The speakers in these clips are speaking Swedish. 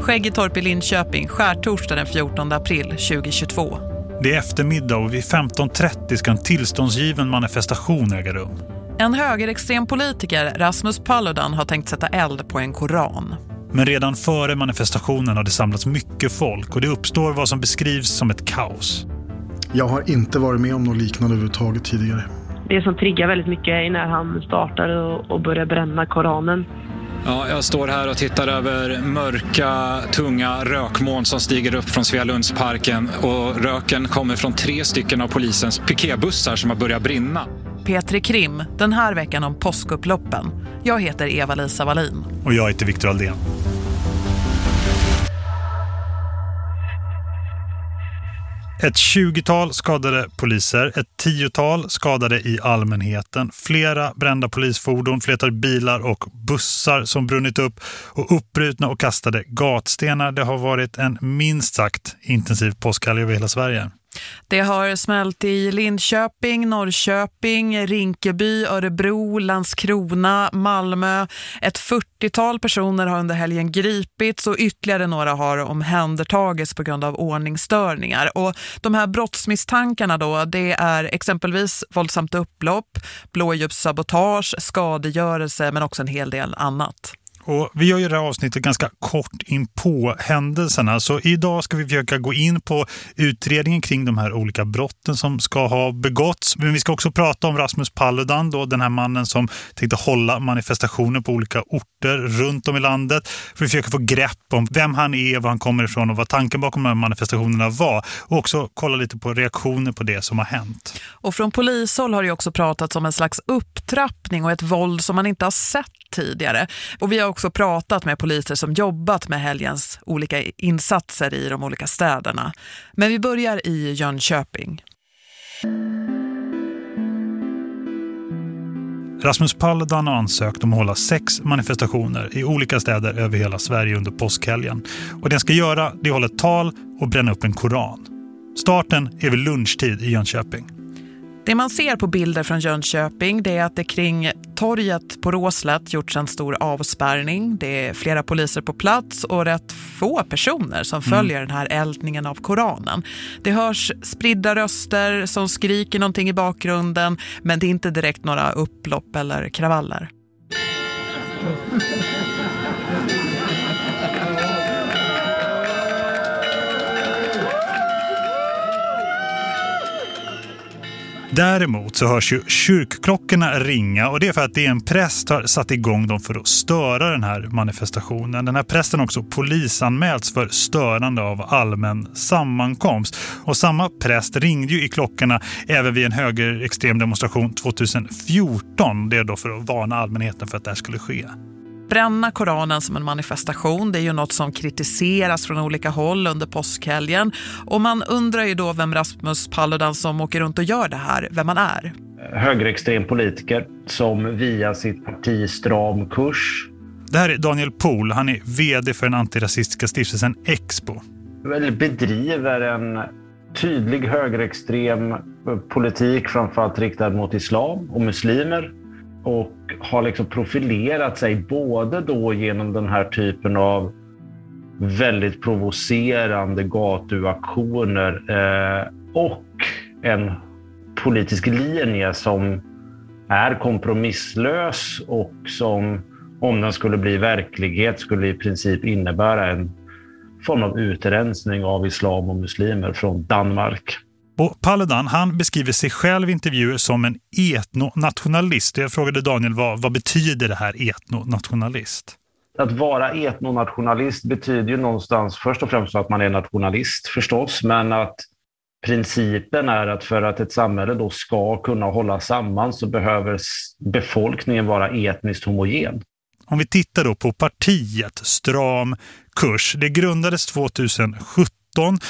Skäggetorp i Linköping, skärtorsdag den 14 april 2022. Det är eftermiddag och vid 15.30 ska en tillståndsgiven manifestation äga rum. En högerextrem politiker, Rasmus Paludan, har tänkt sätta eld på en koran. Men redan före manifestationen har det samlats mycket folk och det uppstår vad som beskrivs som ett kaos. Jag har inte varit med om något liknande överhuvudtaget tidigare. Det som triggar väldigt mycket är när han startar och, och börjar bränna Koranen. Ja, jag står här och tittar över mörka, tunga rökmoln som stiger upp från Svealundsparken och röken kommer från tre stycken av polisens piketbussar som har börjat brinna. Petri Krim, den här veckan om påskupploppen. Jag heter Eva-Lisa Wallin. Och jag heter Viktor Aldén. Ett tjugotal skadade poliser, ett tiotal skadade i allmänheten, flera brända polisfordon, flertal bilar och bussar som brunnit upp och uppbrutna och kastade gatstenar. Det har varit en minst sagt intensiv påskhelg över hela Sverige. Det har smält i Linköping, Norrköping, Rinkeby, Örebro, Landskrona, Malmö. Ett 40-tal personer har under helgen gripits och ytterligare några har omhändertagits på grund av ordningsstörningar. Och de här brottsmisstankarna då, det är exempelvis våldsamt upplopp, blåljussabotage, skadegörelse men också en hel del annat. Och vi gör ju det här avsnittet ganska kort in på händelserna. Så idag ska vi försöka gå in på utredningen kring de här olika brotten som ska ha begåtts. Men vi ska också prata om Rasmus Paludan, då, den här mannen som tänkte hålla manifestationer på olika orter runt om i landet. För att försöka få grepp om vem han är, var han kommer ifrån och vad tanken bakom de här manifestationerna var. Och också kolla lite på reaktioner på det som har hänt. Och från polishåll har det också pratats om en slags upptrappning och ett våld som man inte har sett tidigare. Och vi har också pratat med poliser som jobbat med helgens olika insatser i de olika städerna. Men vi börjar i Jönköping. Rasmus Paludan har ansökt om att hålla sex manifestationer i olika städer över hela Sverige under påskhelgen. Och det ska göra det är hålla ett tal och bränna upp en koran. Starten är vid lunchtid i Jönköping. Det man ser på bilder från Jönköping det är att det kring torget på Råslätt gjorts en stor avspärrning. Det är flera poliser på plats och rätt få personer som mm. följer mm. den här eldningen av Koranen. Det hörs spridda röster som skriker någonting i bakgrunden men det är inte direkt några upplopp eller kravaller. Däremot så hörs ju kyrkklockorna ringa och det är för att det är en präst har satt igång dem för att störa den här manifestationen. Den här prästen har också polisanmälts för störande av allmän sammankomst. Och samma präst ringde ju i klockorna även vid en högerextrem demonstration 2014. Det är då för att varna allmänheten för att det här skulle ske bränna Koranen som en manifestation. Det är ju något som kritiseras från olika håll under påskhelgen. Och man undrar ju då vem Rasmus Paludan som åker runt och gör det här, vem man är. Högerextrem politiker som via sitt parti Stram kurs. Det här är Daniel Pohl, han är vd för den antirasistiska stiftelsen Expo. Bedriver en tydlig högerextrem politik framförallt riktad mot islam och muslimer och har liksom profilerat sig både då genom den här typen av väldigt provocerande gatuaktioner eh, och en politisk linje som är kompromisslös och som om den skulle bli verklighet skulle i princip innebära en form av utrensning av islam och muslimer från Danmark. Och Paludan han beskriver sig själv i intervjuer som en etnonationalist. Jag frågade Daniel vad, vad betyder det här etnonationalist? Att vara etnonationalist betyder ju någonstans först och främst att man är nationalist förstås, men att principen är att för att ett samhälle då ska kunna hålla samman så behöver befolkningen vara etniskt homogen. Om vi tittar då på partiet Stram kurs, det grundades 2017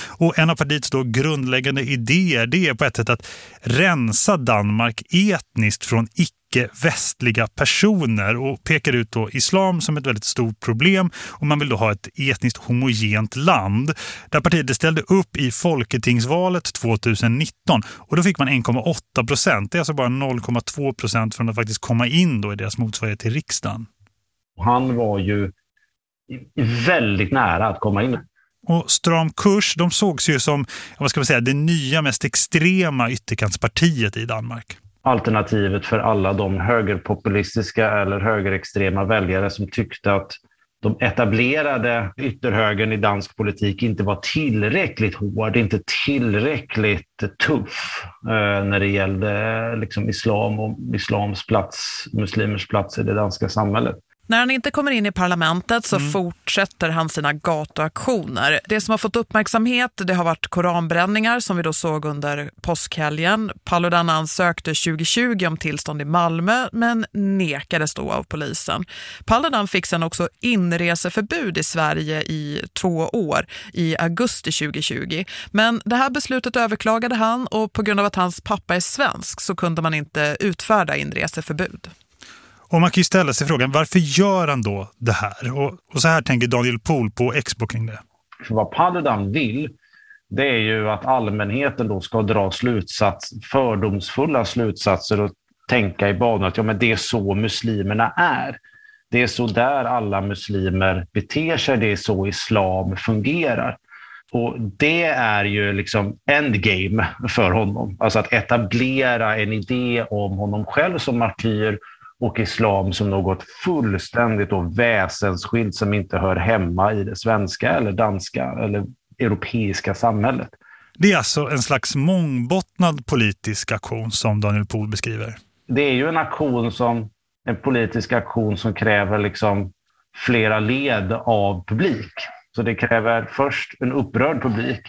och en av partiets då grundläggande idéer det är på ett sätt att rensa Danmark etniskt från icke-västliga personer och pekar ut då islam som ett väldigt stort problem och man vill då ha ett etniskt homogent land. Där partiet ställde upp i Folketingsvalet 2019 och då fick man 1,8 procent. Det är alltså bara 0,2 procent från att faktiskt komma in då i deras motsvarighet till riksdagen. Han var ju väldigt nära att komma in. Och Stram kurs, de sågs ju som vad ska man säga, det nya mest extrema ytterkantspartiet i Danmark. Alternativet för alla de högerpopulistiska eller högerextrema väljare som tyckte att de etablerade ytterhögern i dansk politik inte var tillräckligt hård, inte tillräckligt tuff eh, när det gällde eh, liksom islam och islams plats, muslimers plats i det danska samhället. När han inte kommer in i parlamentet så mm. fortsätter han sina gatuaktioner. Det som har fått uppmärksamhet det har varit koranbränningar som vi då såg under påskhelgen. Paludan ansökte 2020 om tillstånd i Malmö men nekades då av polisen. Paludan fick sen också inreseförbud i Sverige i två år i augusti 2020. Men det här beslutet överklagade han och på grund av att hans pappa är svensk så kunde man inte utfärda inreseförbud. Och man kan ju ställa sig frågan, varför gör han då det här? Och, och så här tänker Daniel Pohl på Expo kring det. Vad Paludan vill, det är ju att allmänheten då ska dra slutsats, fördomsfulla slutsatser och tänka i banan att ja, men det är så muslimerna är. Det är så där alla muslimer beter sig, det är så islam fungerar. Och Det är ju liksom endgame för honom. Alltså att etablera en idé om honom själv som martyr och islam som något fullständigt och väsensskilt som inte hör hemma i det svenska eller danska eller europeiska samhället. Det är alltså en slags mångbottnad politisk aktion som Daniel Pohl beskriver. Det är ju en aktion som en politisk aktion som kräver liksom flera led av publik. Så det kräver först en upprörd publik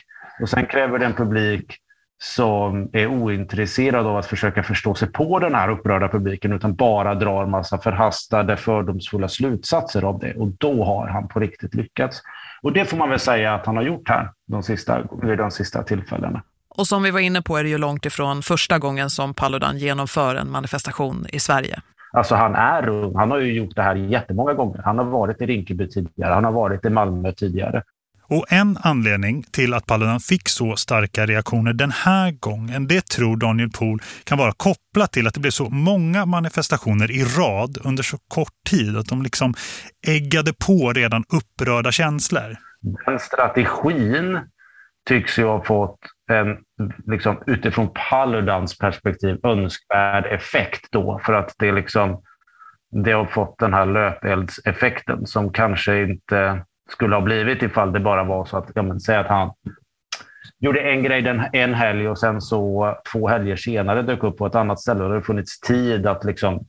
och sen kräver det en publik som är ointresserad av att försöka förstå sig på den här upprörda publiken utan bara drar massa förhastade, fördomsfulla slutsatser av det. Och då har han på riktigt lyckats. Och det får man väl säga att han har gjort här de sista, vid de sista tillfällena. Och som vi var inne på är det ju långt ifrån första gången som Paludan genomför en manifestation i Sverige. Alltså han är ung. Han har ju gjort det här jättemånga gånger. Han har varit i Rinkeby tidigare. Han har varit i Malmö tidigare. Och en anledning till att Paludan fick så starka reaktioner den här gången, det tror Daniel Pohl kan vara kopplat till att det blev så många manifestationer i rad under så kort tid att de liksom äggade på redan upprörda känslor. Den strategin tycks ju ha fått en liksom, utifrån Paludans perspektiv önskvärd effekt då för att det liksom det har fått den här löpeldseffekten som kanske inte skulle ha blivit ifall det bara var så att, ja, men, säg att han gjorde en grej den, en helg och sen så två helger senare dök upp på ett annat ställe och det har funnits tid att liksom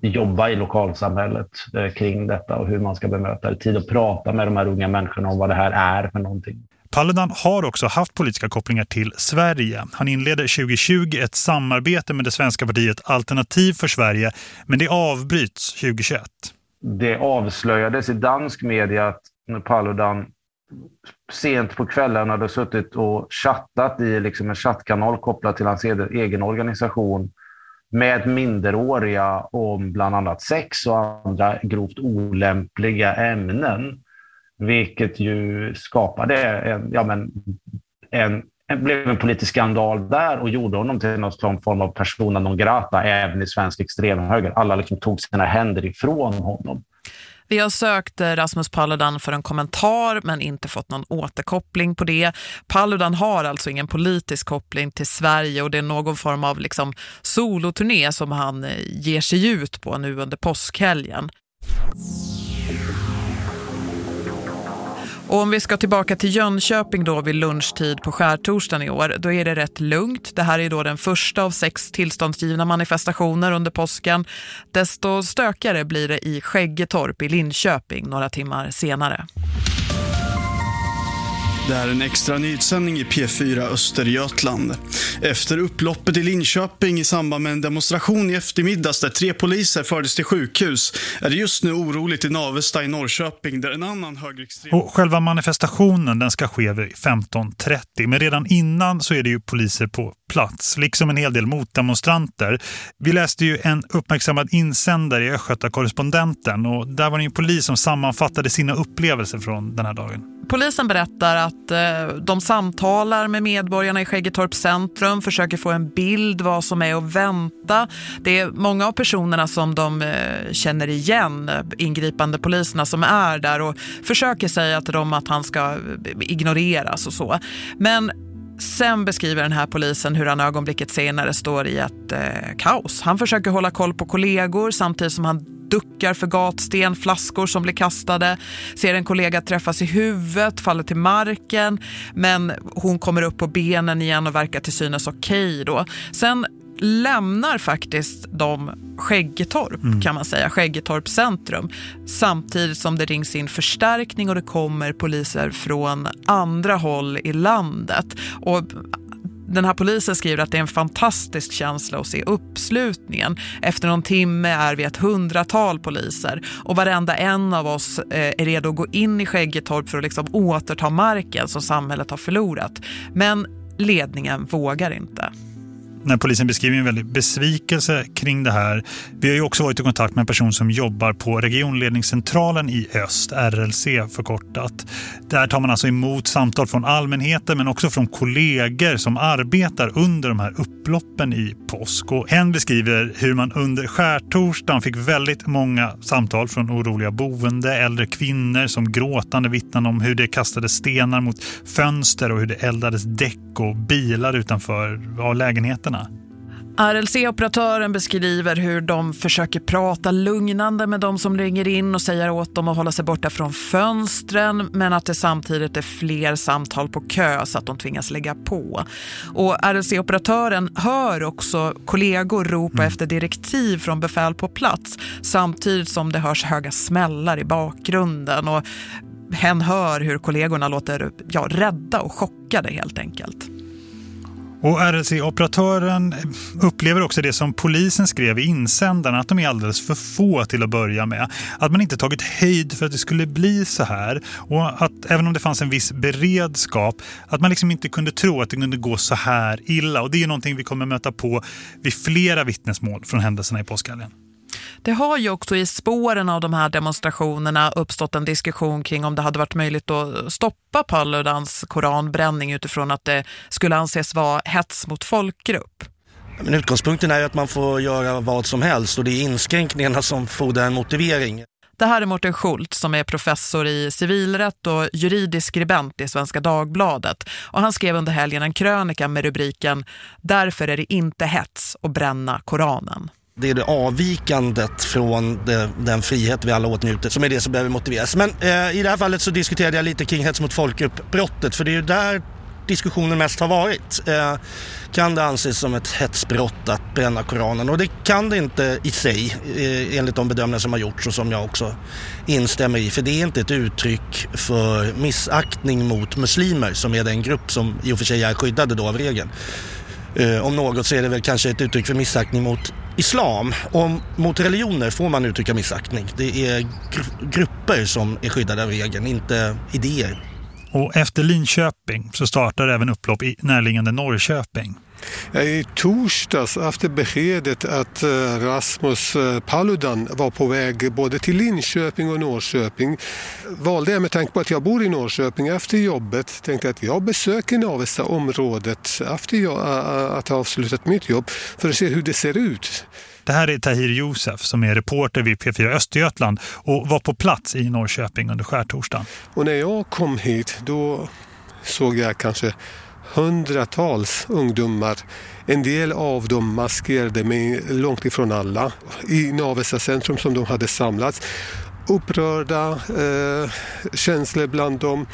jobba i lokalsamhället eh, kring detta och hur man ska bemöta det. Tid att prata med de här unga människorna om vad det här är för någonting. Paludan har också haft politiska kopplingar till Sverige. Han inleder 2020 ett samarbete med det svenska partiet Alternativ för Sverige men det avbryts 2021. Det avslöjades i dansk media att Paludan sent på kvällen hade suttit och chattat i liksom en chattkanal kopplad till hans egen organisation med minderåriga om bland annat sex och andra grovt olämpliga ämnen. Vilket ju skapade en, ja men, en, en, blev en politisk skandal där och gjorde honom till någon form av persona non grata även i svensk extremhöger. Alla liksom tog sina händer ifrån honom. Vi har sökt eh, Rasmus Paludan för en kommentar men inte fått någon återkoppling på det. Paludan har alltså ingen politisk koppling till Sverige och det är någon form av liksom soloturné som han eh, ger sig ut på nu under påskhelgen. Och om vi ska tillbaka till Jönköping då vid lunchtid på skärtorsdagen i år, då är det rätt lugnt. Det här är då den första av sex tillståndsgivna manifestationer under påsken. Desto stökigare blir det i Skäggetorp i Linköping några timmar senare. Det är en extra nyhetssändning i P4 Östergötland. Efter upploppet i Linköping i samband med en demonstration i eftermiddags där tre poliser fördes till sjukhus är det just nu oroligt i Navesta i Norrköping där en annan högerextrem... Och själva manifestationen den ska ske vid 15.30 men redan innan så är det ju poliser på plats, liksom en hel del motdemonstranter. Vi läste ju en uppmärksammad insändare i Östgöta korrespondenten och där var det en polis som sammanfattade sina upplevelser från den här dagen polisen berättar att eh, de samtalar med medborgarna i Skäggetorps centrum, försöker få en bild vad som är att vänta. Det är många av personerna som de eh, känner igen, ingripande poliserna som är där och försöker säga till dem att han ska eh, ignoreras och så. Men Sen beskriver den här polisen hur han ögonblicket senare står i ett eh, kaos. Han försöker hålla koll på kollegor samtidigt som han duckar för gatsten, flaskor som blir kastade, ser en kollega träffas i huvudet, faller till marken men hon kommer upp på benen igen och verkar till synes okej då. Sen lämnar faktiskt de Skäggetorp mm. kan man säga, Skäggetorp centrum samtidigt som det rings in förstärkning och det kommer poliser från andra håll i landet och den här polisen skriver att det är en fantastisk känsla att se uppslutningen. Efter någon timme är vi ett hundratal poliser och varenda en av oss eh, är redo att gå in i Skäggetorp för att liksom återta marken som samhället har förlorat. Men ledningen vågar inte när polisen beskriver en väldigt besvikelse kring det här. Vi har ju också varit i kontakt med en person som jobbar på regionledningscentralen i Öst, RLC förkortat. Där tar man alltså emot samtal från allmänheten men också från kollegor som arbetar under de här upploppen i påsk. Och hen beskriver hur man under skärtorsdagen fick väldigt många samtal från oroliga boende, äldre kvinnor som gråtande vittnade om hur det kastade stenar mot fönster och hur det eldades däck och bilar utanför lägenheterna lägenheterna. RLC-operatören beskriver hur de försöker prata lugnande med de som ringer in och säger åt dem att hålla sig borta från fönstren men att det samtidigt är fler samtal på kö så att de tvingas lägga på. Och RLC-operatören hör också kollegor ropa mm. efter direktiv från befäl på plats samtidigt som det hörs höga smällar i bakgrunden och hen hör hur kollegorna låter ja, rädda och chockade helt enkelt. Och RLC-operatören upplever också det som polisen skrev i insändaren att de är alldeles för få till att börja med. Att man inte tagit höjd för att det skulle bli så här och att även om det fanns en viss beredskap att man liksom inte kunde tro att det kunde gå så här illa. Och det är någonting vi kommer möta på vid flera vittnesmål från händelserna i påskhelgen. Det har ju också i spåren av de här demonstrationerna uppstått en diskussion kring om det hade varit möjligt att stoppa Paludans koranbränning utifrån att det skulle anses vara hets mot folkgrupp. Men utgångspunkten är att man får göra vad som helst och det är inskränkningarna som fordrar en motivering. Det här är Mårten Schultz som är professor i civilrätt och juridisk skribent i Svenska Dagbladet. Och han skrev under helgen en krönika med rubriken Därför är det inte hets att bränna Koranen. Det är det avvikandet från det, den frihet vi alla åtnjuter som är det som behöver motiveras. Men eh, i det här fallet så diskuterade jag lite kring hets mot folkgrupp-brottet för det är ju där diskussionen mest har varit. Eh, kan det anses som ett hetsbrott att bränna Koranen? Och det kan det inte i sig eh, enligt de bedömningar som har gjorts och som jag också instämmer i. För det är inte ett uttryck för missaktning mot muslimer som är den grupp som i och för sig är skyddade då av regeln. Eh, om något så är det väl kanske ett uttryck för missaktning mot islam. Och mot religioner får man uttrycka missaktning. Det är gr grupper som är skyddade av regeln, inte idéer. Och efter Linköping så startar även upplopp i närliggande Norrköping. I torsdags efter beskedet att eh, Rasmus eh, Paludan var på väg både till Linköping och Norrköping valde jag med tanke på att jag bor i Norrköping efter jobbet tänkte att jag besöker Navesta-området efter att ha avslutat mitt jobb för att se hur det ser ut. Det här är Tahir Josef som är reporter vid P4 Östergötland och var på plats i Norrköping under skärtorsdagen. Och när jag kom hit då såg jag kanske hundratals ungdomar. En del av dem maskerade, men långt ifrån alla. I Navesta centrum som de hade samlats. Upprörda eh, känslor bland dem.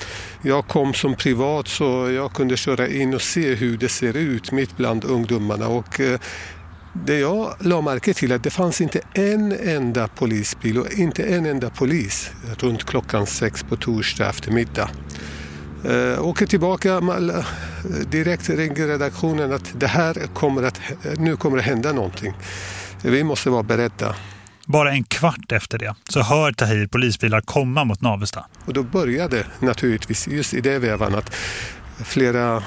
Jag kom som privat så jag kunde köra in och se hur det ser ut mitt bland ungdomarna. Och, eh, det jag la märke till att det fanns inte en enda polisbil och inte en enda polis runt klockan sex på torsdag eftermiddag. Uh, åker tillbaka, direkt ringer redaktionen att det här kommer att, nu kommer det hända någonting. Vi måste vara beredda. Bara en kvart efter det så hör Tahir polisbilar komma mot Navesta. Och då började naturligtvis just i det vevan att flera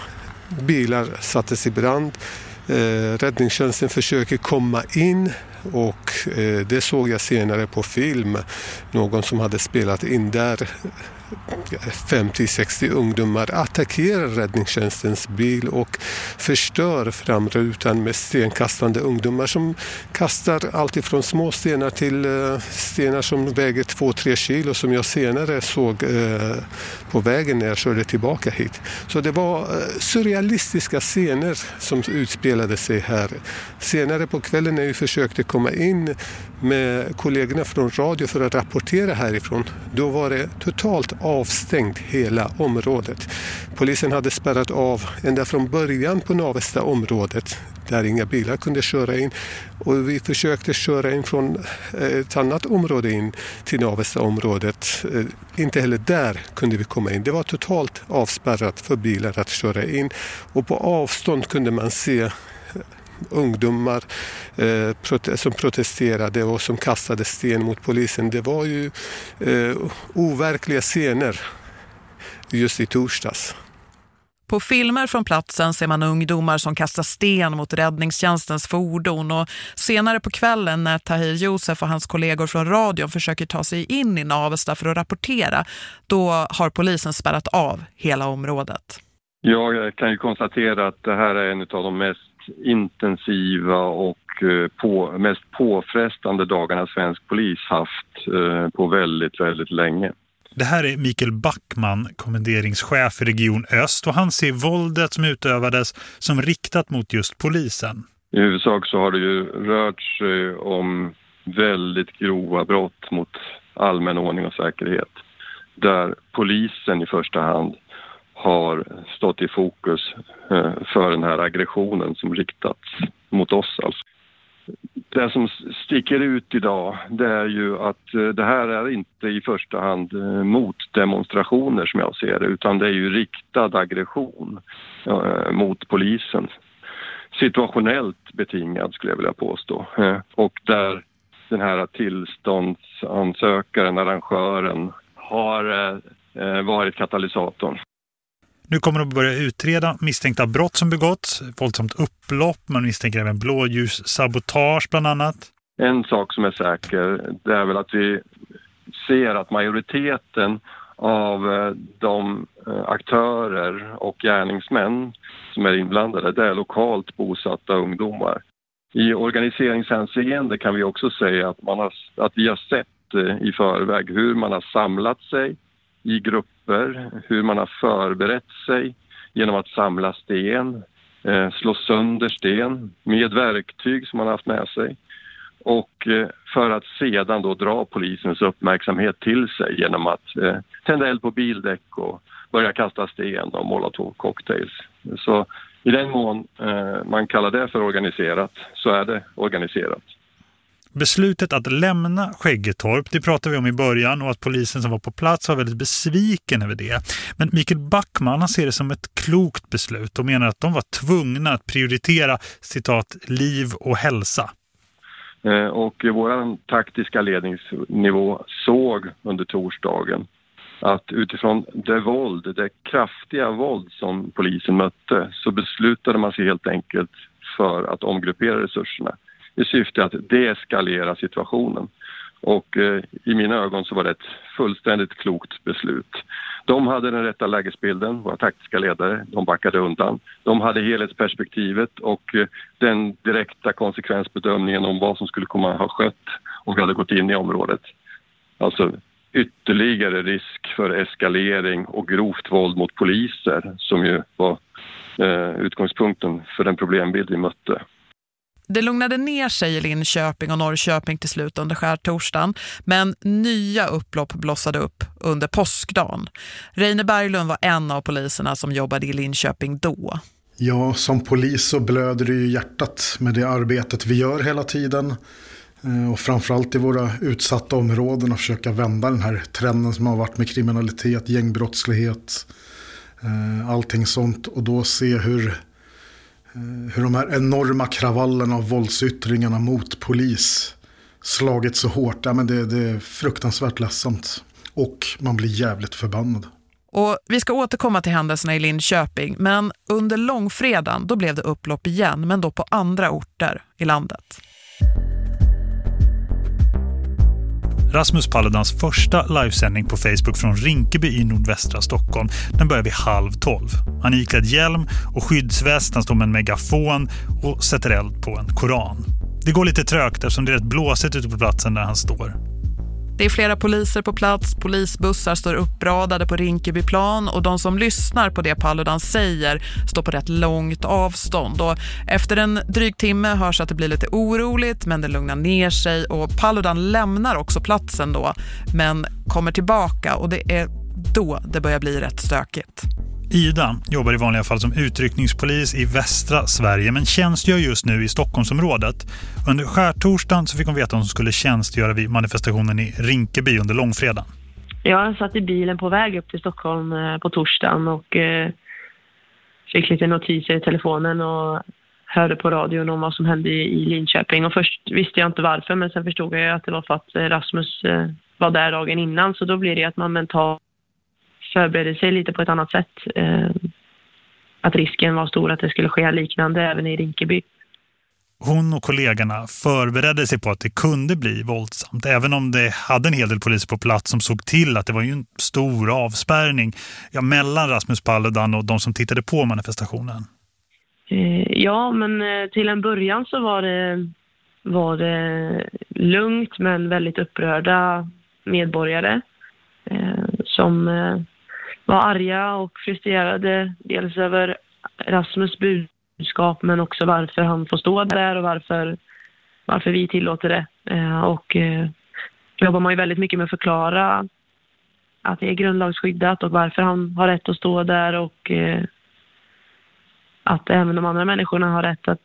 bilar sattes i brand. Eh, räddningstjänsten försöker komma in och eh, det såg jag senare på film. Någon som hade spelat in där 50-60 ungdomar attackerar räddningstjänstens bil och förstör framrutan med stenkastande ungdomar som kastar allt ifrån små stenar till eh, stenar som väger 2-3 kilo som jag senare såg eh, på vägen när jag körde tillbaka hit. Så det var eh, surrealistiska scener som utspelade sig här. Senare på kvällen när vi försökte komma in med kollegorna från radio för att rapportera härifrån, då var det totalt avstängt hela området. Polisen hade spärrat av ända från början på Navesta området där inga bilar kunde köra in och vi försökte köra in från eh, ett annat område in till Navesta området. Eh, inte heller där kunde vi komma in. Det var totalt avspärrat för bilar att köra in och på avstånd kunde man se ungdomar eh, som protesterade och som kastade sten mot polisen. Det var ju eh, overkliga scener just i torsdags. På filmer från platsen ser man ungdomar som kastar sten mot räddningstjänstens fordon och senare på kvällen när Tahir Josef och hans kollegor från radion försöker ta sig in i Navesta för att rapportera, då har polisen spärrat av hela området. Jag kan ju konstatera att det här är en av de mest intensiva och eh, på, mest påfrestande dagarna svensk polis haft eh, på väldigt, väldigt länge. Det här är Mikael Backman, kommenderingschef i Region Öst och han ser våldet som utövades som riktat mot just polisen. I huvudsak så har det ju rört sig om väldigt grova brott mot allmän ordning och säkerhet där polisen i första hand har stått i fokus eh, för den här aggressionen som riktats mot oss. Alltså. Det som sticker ut idag det är ju att eh, det här är inte i första hand eh, mot motdemonstrationer som jag ser det utan det är ju riktad aggression mot polisen. Situationellt betingad skulle jag vilja påstå och där den här tillståndsansökaren, arrangören har varit katalysatorn. Nu kommer de börja utreda misstänkta brott som begåtts, våldsamt upplopp, man misstänker även blåljussabotage bland annat. En sak som är säker, det är väl att vi ser att majoriteten av eh, de eh, aktörer och gärningsmän som är inblandade, det är lokalt bosatta ungdomar. I organiseringshänseende kan vi också säga att, man har, att vi har sett eh, i förväg hur man har samlat sig i grupper, hur man har förberett sig genom att samla sten, eh, slå sönder sten med verktyg som man har haft med sig och eh, för att sedan då dra polisens uppmärksamhet till sig genom att eh, tända eld på bildäck och börja kasta sten och molotov cocktails. Så i den mån eh, man kallar det för organiserat så är det organiserat. Beslutet att lämna Skäggetorp, det pratade vi om i början och att polisen som var på plats var väldigt besviken över det. Men Mikael Backman han ser det som ett klokt beslut och menar att de var tvungna att prioritera citat liv och hälsa. Eh, och vår taktiska ledningsnivå såg under torsdagen att utifrån det våld, det kraftiga våld som polisen mötte så beslutade man sig helt enkelt för att omgruppera resurserna i syfte att deeskalera situationen. Och eh, i mina ögon så var det ett fullständigt klokt beslut. De hade den rätta lägesbilden, våra taktiska ledare, de backade undan. De hade helhetsperspektivet och eh, den direkta konsekvensbedömningen om vad som skulle komma att ha skett om vi hade gått in i området. Alltså ytterligare risk för eskalering och grovt våld mot poliser som ju var eh, utgångspunkten för den problembild vi mötte. Det lugnade ner sig i Linköping och Norrköping till slut under skärtorsdagen, men nya upplopp blossade upp under påskdagen. Reine Berglund var en av poliserna som jobbade i Linköping då. Ja, som polis så blöder det ju hjärtat med det arbetet vi gör hela tiden. Eh, och framförallt i våra utsatta områden att försöka vända den här trenden som har varit med kriminalitet, gängbrottslighet, eh, allting sånt. Och då se hur hur de här enorma kravallerna och våldsyttringarna mot polis slagit så hårt. Ja, men det, det är fruktansvärt ledsamt. Och man blir jävligt förbannad. Och vi ska återkomma till händelserna i Linköping, men under långfredagen då blev det upplopp igen, men då på andra orter i landet. Rasmus Paludans första livesändning på Facebook från Rinkeby i nordvästra Stockholm. Den börjar vid halv tolv. Han är iklädd hjälm och skyddsväst, han står med en megafon och sätter eld på en koran. Det går lite trögt eftersom det är rätt blåsigt ute på platsen där han står. Det är flera poliser på plats, polisbussar står uppradade på Rinkebyplan och de som lyssnar på det Paludan säger står på rätt långt avstånd. Och efter en dryg timme hörs att det blir lite oroligt men det lugnar ner sig och Paludan lämnar också platsen då men kommer tillbaka och det är då det börjar bli rätt stökigt. Ida jobbar i vanliga fall som utryckningspolis i västra Sverige men tjänstgör just nu i Stockholmsområdet. Under skärtorsdagen så fick hon veta att hon skulle tjänstgöra vid manifestationen i Rinkeby under långfredagen. Jag satt i bilen på väg upp till Stockholm eh, på torsdagen och eh, fick lite notiser i telefonen och hörde på radion om vad som hände i Linköping. Och först visste jag inte varför men sen förstod jag att det var för att eh, Rasmus var där dagen innan så då blir det att man mentalt förberedde sig lite på ett annat sätt. Eh, att risken var stor att det skulle ske liknande även i Rinkeby. Hon och kollegorna förberedde sig på att det kunde bli våldsamt. Även om det hade en hel del poliser på plats som såg till att det var ju en stor avspärrning ja, mellan Rasmus Paludan och de som tittade på manifestationen. Eh, ja, men eh, till en början så var det, var det lugnt men väldigt upprörda medborgare som var arga och frustrerade dels över Rasmus budskap men också varför han får stå där och varför, varför vi tillåter det. Eh, och då jobbar man ju väldigt mycket med att förklara att det är grundlagsskyddat och varför han har rätt att stå där och eh, att även de andra människorna har rätt att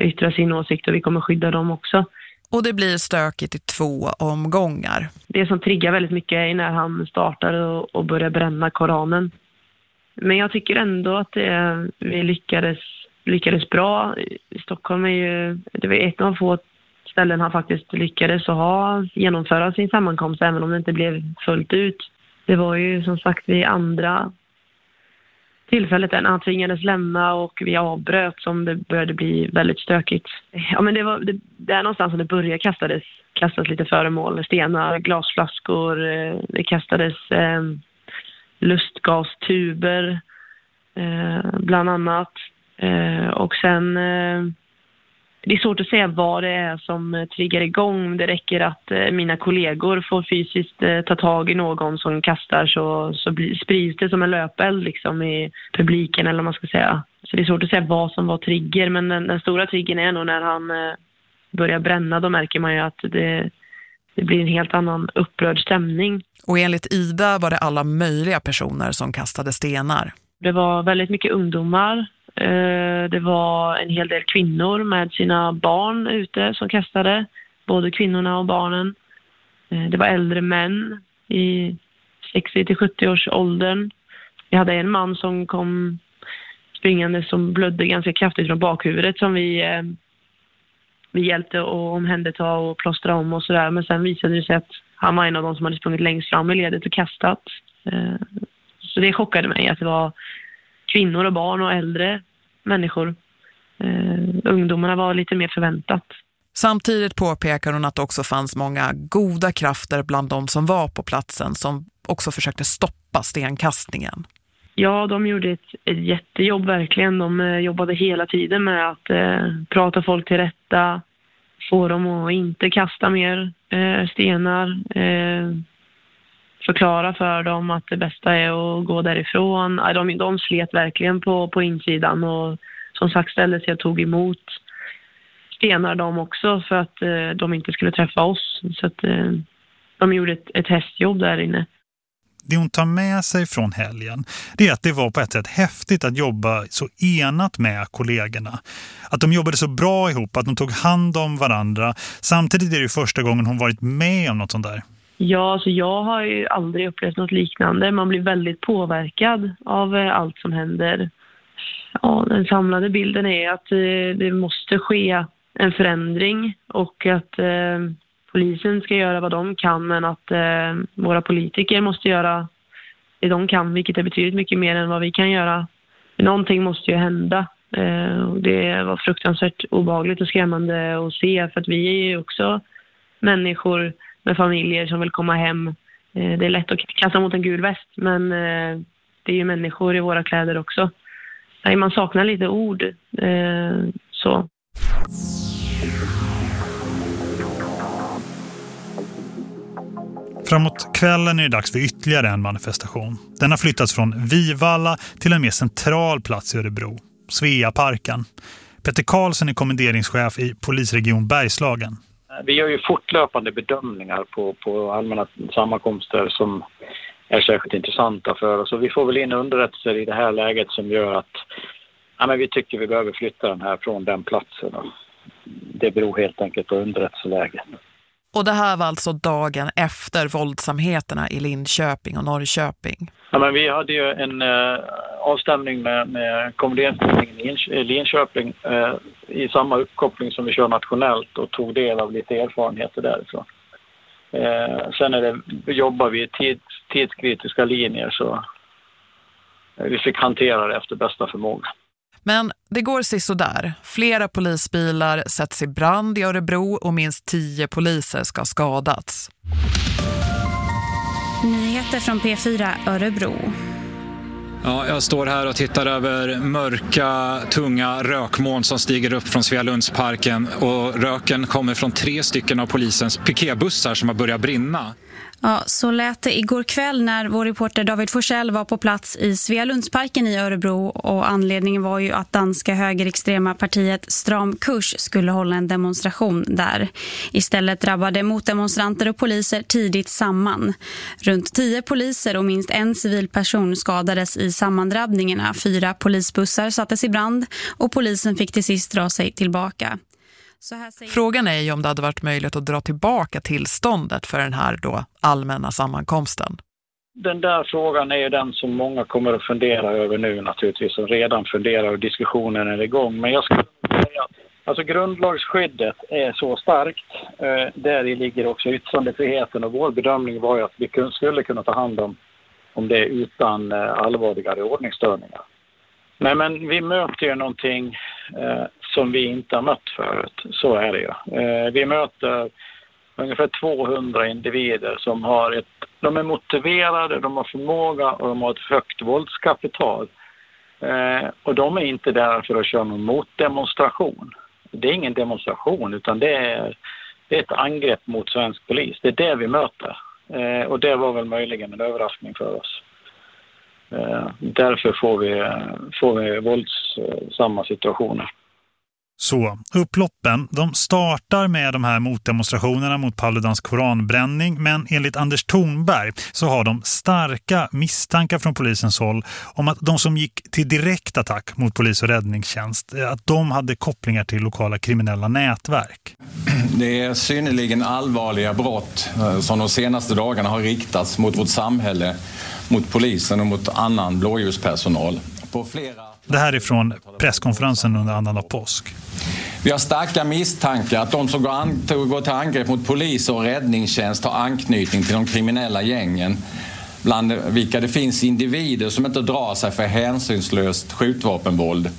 yttra sin åsikt och vi kommer skydda dem också. Och det blir stökigt i två omgångar. Det som triggar väldigt mycket är när han startar och, och börjar bränna Koranen. Men jag tycker ändå att det, vi lyckades, lyckades bra. Stockholm är ju, det var ett av få ställen han faktiskt lyckades ha, genomföra sin sammankomst även om det inte blev fullt ut. Det var ju som sagt vid andra tillfället när han tvingades lämna och vi avbröt som det började bli väldigt stökigt. Ja, men det var det, där någonstans som det började kastades, kastades lite föremål, stenar, glasflaskor, eh, det kastades eh, lustgastuber eh, bland annat. Eh, och sen eh, det är svårt att säga vad det är som eh, triggar igång. Det räcker att eh, mina kollegor får fysiskt eh, ta tag i någon som kastar så, så sprids det som en löpeld liksom i publiken eller vad man ska säga. Så det är svårt att säga vad som var trigger men den, den stora triggern är nog när han börjar bränna. Då märker man ju att det, det blir en helt annan upprörd stämning. Och enligt Ida var det alla möjliga personer som kastade stenar. Det var väldigt mycket ungdomar Eh, det var en hel del kvinnor med sina barn ute som kastade, både kvinnorna och barnen. Eh, det var äldre män i 60 till 70 års åldern. Vi hade en man som kom springande som blödde ganska kraftigt från bakhuvudet som vi, eh, vi hjälpte att omhänderta och plåstra om och sådär. Men sen visade det sig att han var en av de som hade sprungit längst fram i ledet och kastat. Så det chockade mig att det var kvinnor och barn och äldre människor. Uh, ungdomarna var lite mer förväntat. Samtidigt påpekar hon att det också fanns många goda krafter bland de som var på platsen som också försökte stoppa stenkastningen. Ja, de gjorde ett, ett jättejobb verkligen. De eh, jobbade hela tiden med att eh, prata folk till rätta, få dem att inte kasta mer eh, stenar, eh, förklara för dem att det bästa är att gå därifrån. De, de slet verkligen på, på insidan och som sagt ställde sig och tog emot stenar de också för att eh, de inte skulle träffa oss. Så att eh, de gjorde ett, ett hästjobb där inne. Det hon tar med sig från helgen det är att det var på ett sätt häftigt att jobba så enat med kollegorna. Att de jobbade så bra ihop, att de tog hand om varandra. Samtidigt är det första gången hon varit med om något sånt där. Ja, så jag har ju aldrig upplevt något liknande. Man blir väldigt påverkad av eh, allt som händer. Ja, den samlade bilden är att eh, det måste ske en förändring och att eh, polisen ska göra vad de kan men att eh, våra politiker måste göra det de kan, vilket är betydligt mycket mer än vad vi kan göra. Någonting måste ju hända. Eh, det var fruktansvärt obehagligt och skrämmande att se för att vi är ju också människor med familjer som vill komma hem. Eh, det är lätt att kasta mot en gul väst, men eh, det är ju människor i våra kläder också. Nej, man saknar lite ord. Eh, så. Framåt kvällen är det dags för ytterligare en manifestation. Den har flyttats från Vivalla till en mer central plats i Örebro, Sveaparken. Peter Karlsson är kommenderingschef i polisregion Bergslagen. Vi gör ju fortlöpande bedömningar på, på allmänna sammankomster som är särskilt intressanta för oss. Och vi får väl in underrättelser i det här läget som gör att ja, men vi tycker vi behöver flytta den här från den platsen. Och det beror helt enkelt på underrättelseläget. Och det här var alltså dagen efter våldsamheterna i Linköping och Norrköping. Ja, men vi hade ju en eh, avstämning med, med kommenderingsledningen i Linköping eh, i samma uppkoppling som vi kör nationellt och tog del av lite erfarenheter därifrån. Eh, sen är det, jobbar vi i tids, tidskritiska linjer så eh, vi fick hantera det efter bästa förmåga. Men det går sig sådär. Flera polisbilar sätts i brand i Örebro och minst tio poliser ska skadats. Nyheter från P4 Örebro. Ja, jag står här och tittar över mörka, tunga rökmoln som stiger upp från Svealundsparken. Och röken kommer från tre stycken av polisens piketbussar som har börjat brinna. Ja, så lät det igår kväll när vår reporter David Forsell var på plats i Svealundsparken i Örebro och anledningen var ju att danska högerextrema partiet Stram kurs skulle hålla en demonstration där. Istället drabbade motdemonstranter och poliser tidigt samman. Runt tio poliser och minst en civilperson skadades i sammandrabbningarna. Fyra polisbussar sattes i brand och polisen fick till sist dra sig tillbaka. Säger... Frågan är ju om det hade varit möjligt att dra tillbaka tillståndet för den här då allmänna sammankomsten. Den där frågan är ju den som många kommer att fundera över nu naturligtvis och redan funderar och diskussionen är igång. Men jag skulle säga att alltså grundlagsskyddet är så starkt. Eh, där ligger också yttrandefriheten och vår bedömning var ju att vi skulle kunna ta hand om, om det utan eh, allvarligare ordningsstörningar. Nej, men vi möter ju någonting eh, som vi inte har mött förut. Så är det ju. Eh, vi möter ungefär 200 individer som har ett... De är motiverade, de har förmåga och de har ett högt våldskapital. Eh, och de är inte där för att köra någon motdemonstration. Det är ingen demonstration utan det är, det är ett angrepp mot svensk polis. Det är det vi möter. Eh, och det var väl möjligen en överraskning för oss. Eh, därför får vi, eh, får vi våldsamma eh, situationer. Så, upploppen, de startar med de här motdemonstrationerna mot Paludans koranbränning men enligt Anders Thornberg så har de starka misstankar från polisens håll om att de som gick till direkt attack mot polis och räddningstjänst eh, att de hade kopplingar till lokala kriminella nätverk. Det är synnerligen allvarliga brott eh, som de senaste dagarna har riktats mot vårt samhälle, mot polisen och mot annan blåljuspersonal. På flera det här är från presskonferensen under annandag påsk. Vi har starka misstankar att de som går, an, går till angrepp mot polis och räddningstjänst har anknytning till de kriminella gängen bland vilka det finns individer som inte drar sig för hänsynslöst skjutvapenvåld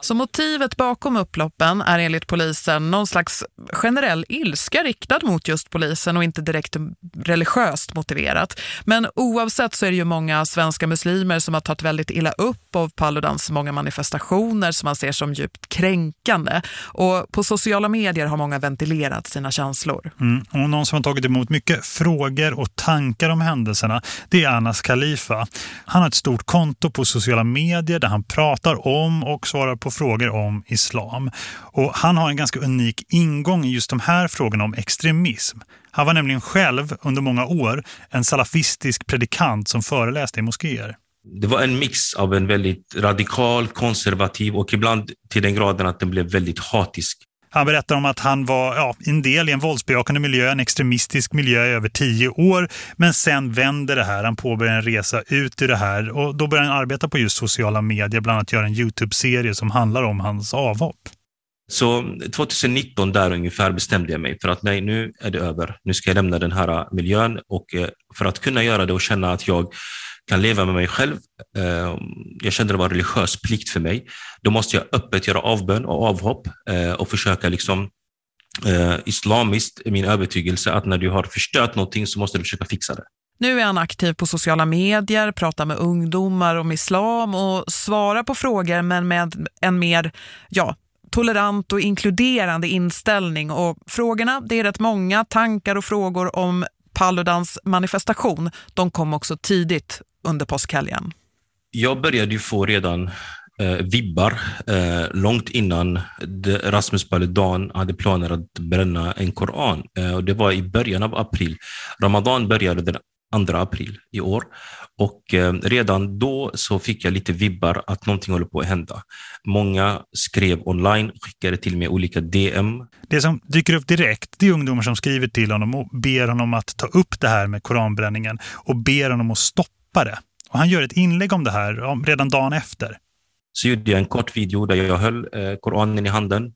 så motivet bakom upploppen är enligt polisen någon slags generell ilska riktad mot just polisen och inte direkt religiöst motiverat. Men oavsett så är det ju många svenska muslimer som har tagit väldigt illa upp av Paludans många manifestationer som man ser som djupt kränkande. Och på sociala medier har många ventilerat sina känslor. Mm. Och någon som har tagit emot mycket frågor och tankar om händelserna det är Anas Khalifa. Han har ett stort konto på sociala medier där han pratar om och svarar på på frågor om islam. Och han har en ganska unik ingång i just de här frågorna om extremism. Han var nämligen själv under många år en salafistisk predikant som föreläste i moskéer. Det var en mix av en väldigt radikal, konservativ och ibland till den graden att den blev väldigt hatisk han berättar om att han var ja, en del i en våldsbejakande miljö, en extremistisk miljö i över tio år. Men sen vänder det här. Han påbörjar en resa ut ur det här. Och då börjar han arbeta på just sociala medier. Bland annat göra en Youtube-serie som handlar om hans avhopp. Så 2019 där ungefär bestämde jag mig för att nej, nu är det över. Nu ska jag lämna den här miljön och eh, för att kunna göra det och känna att jag kan leva med mig själv. Eh, jag kände det var en religiös plikt för mig. Då måste jag öppet göra avbön och avhopp eh, och försöka liksom eh, islamiskt är min övertygelse att när du har förstört någonting så måste du försöka fixa det. Nu är han aktiv på sociala medier, pratar med ungdomar om islam och svarar på frågor men med en mer ja, tolerant och inkluderande inställning. Och frågorna, det är rätt många tankar och frågor om Paludans manifestation. De kom också tidigt under påskhelgen. Jag började ju få redan eh, vibbar eh, långt innan Rasmus Paludan hade planer att bränna en koran. Eh, och det var i början av april. Ramadan började den 2 april i år. Och eh, redan då så fick jag lite vibbar att någonting håller på att hända. Många skrev online, skickade till mig olika DM. Det som dyker upp direkt, det är ungdomar som skriver till honom och ber honom att ta upp det här med koranbränningen och ber honom att stoppa rappare. Och han gör ett inlägg om det här redan dagen efter. Så gjorde jag en kort video där jag höll eh, Koranen i handen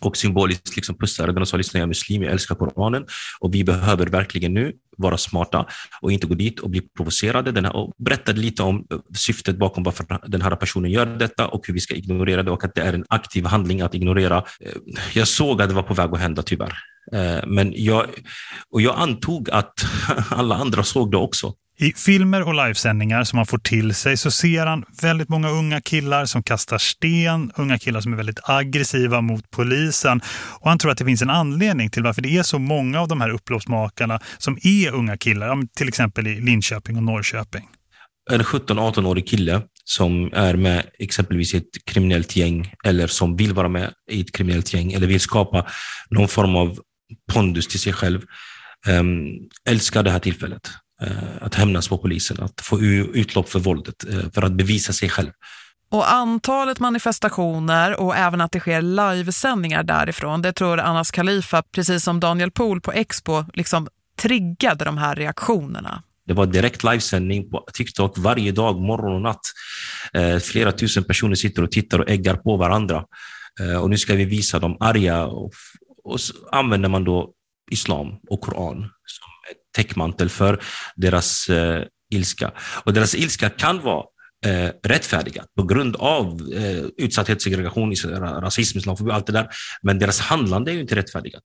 och symboliskt liksom pussade den och sa lyssna jag är muslim, jag älskar Koranen och vi behöver verkligen nu vara smarta och inte gå dit och bli provocerade. Den här, och berättade lite om eh, syftet bakom varför den här personen gör detta och hur vi ska ignorera det och att det är en aktiv handling att ignorera. Eh, jag såg att det var på väg att hända tyvärr. Eh, men jag, och jag antog att alla andra såg det också. I filmer och livesändningar som man får till sig så ser han väldigt många unga killar som kastar sten, unga killar som är väldigt aggressiva mot polisen. Och han tror att det finns en anledning till varför det är så många av de här upploppsmakarna som är unga killar, till exempel i Linköping och Norrköping. En 17-18-årig kille som är med exempelvis i ett kriminellt gäng eller som vill vara med i ett kriminellt gäng eller vill skapa någon form av pondus till sig själv, um, älskar det här tillfället. Eh, att hämnas på polisen, att få utlopp för våldet, eh, för att bevisa sig själv. Och antalet manifestationer och även att det sker livesändningar därifrån, det tror Anas Khalifa, precis som Daniel Pohl på Expo, liksom triggade de här reaktionerna. Det var direkt livesändning på TikTok varje dag, morgon och natt. Eh, flera tusen personer sitter och tittar och äggar på varandra. och nu ska vi visa dem arga och, och så använder man då islam och Koran täckmantel för deras eh, ilska. Och deras ilska kan vara eh, rättfärdiga på grund av eh, utsatthet, segregation, rasism, islamofobi, allt det där. Men deras handlande är ju inte rättfärdigat.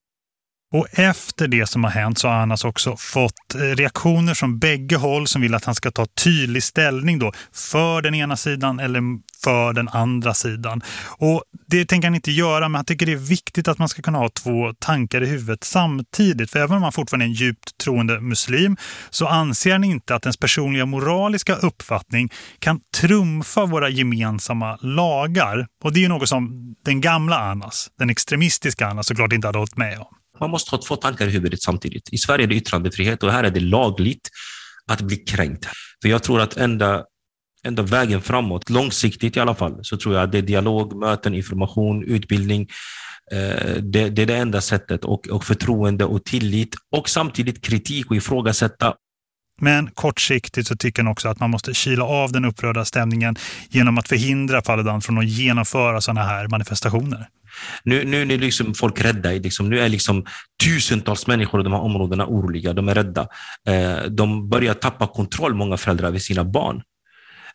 Och efter det som har hänt så har Anas också fått eh, reaktioner från bägge håll som vill att han ska ta tydlig ställning då för den ena sidan eller för den andra sidan. Och det tänker han inte göra men han tycker det är viktigt att man ska kunna ha två tankar i huvudet samtidigt. För även om han fortfarande är en djupt troende muslim så anser han inte att ens personliga moraliska uppfattning kan trumfa våra gemensamma lagar. Och det är ju något som den gamla Anas, den extremistiska Anas såklart inte hade hållit med om. Man måste ha två tankar i huvudet samtidigt. I Sverige är det yttrandefrihet och här är det lagligt att bli kränkt. För jag tror att enda, enda vägen framåt, långsiktigt i alla fall, så tror jag att det är dialog, möten, information, utbildning. Eh, det, det, är det enda sättet och, och förtroende och tillit och samtidigt kritik och ifrågasätta men kortsiktigt så tycker han också att man måste kila av den upprörda stämningen genom att förhindra Paludan från att genomföra sådana här manifestationer. Nu, nu är liksom folk rädda. Liksom, nu är liksom tusentals människor i de här områdena oroliga. De är rädda. Eh, de börjar tappa kontroll, många föräldrar, över sina barn.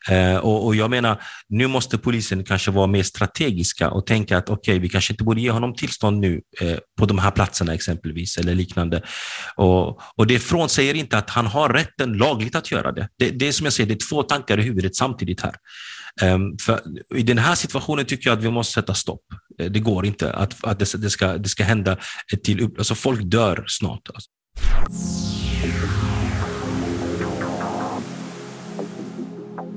Eh, och, och, jag menar, nu måste polisen kanske vara mer strategiska och tänka att okej, okay, vi kanske inte borde ge honom tillstånd nu eh, på de här platserna exempelvis eller liknande. Och, och det frånsäger inte att han har rätten lagligt att göra det. Det, det är som jag säger, det är två tankar i huvudet samtidigt här. Um, för I den här situationen tycker jag att vi måste sätta stopp. Eh, det går inte att, att det, det, ska, det ska hända till upp... Alltså folk dör snart. Alltså.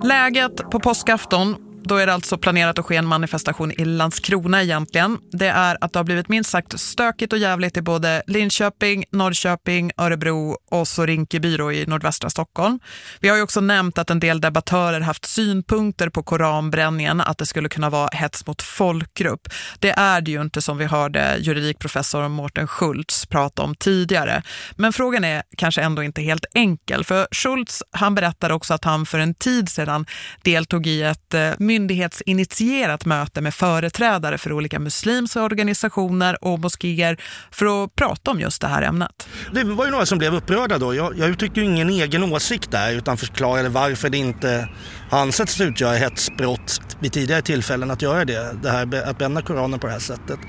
Läget på påskafton då är det alltså planerat att ske en manifestation i Landskrona egentligen. Det är att det har blivit minst sagt stökigt och jävligt i både Linköping, Norrköping, Örebro och så Rinkeby i nordvästra Stockholm. Vi har ju också nämnt att en del debattörer haft synpunkter på koranbränningen, att det skulle kunna vara hets mot folkgrupp. Det är det ju inte som vi hörde juridikprofessor Mårten Schultz prata om tidigare. Men frågan är kanske ändå inte helt enkel. För Schultz han berättade också att han för en tid sedan deltog i ett eh, myndighetsinitierat möte med företrädare för olika muslimska organisationer och moskéer för att prata om just det här ämnet. Det var ju några som blev upprörda då. Jag, jag uttryckte ju ingen egen åsikt där utan förklarade varför det inte ansetts utgöra hetsbrott vid tidigare tillfällen att göra det. det här, att bränna Koranen på det här sättet.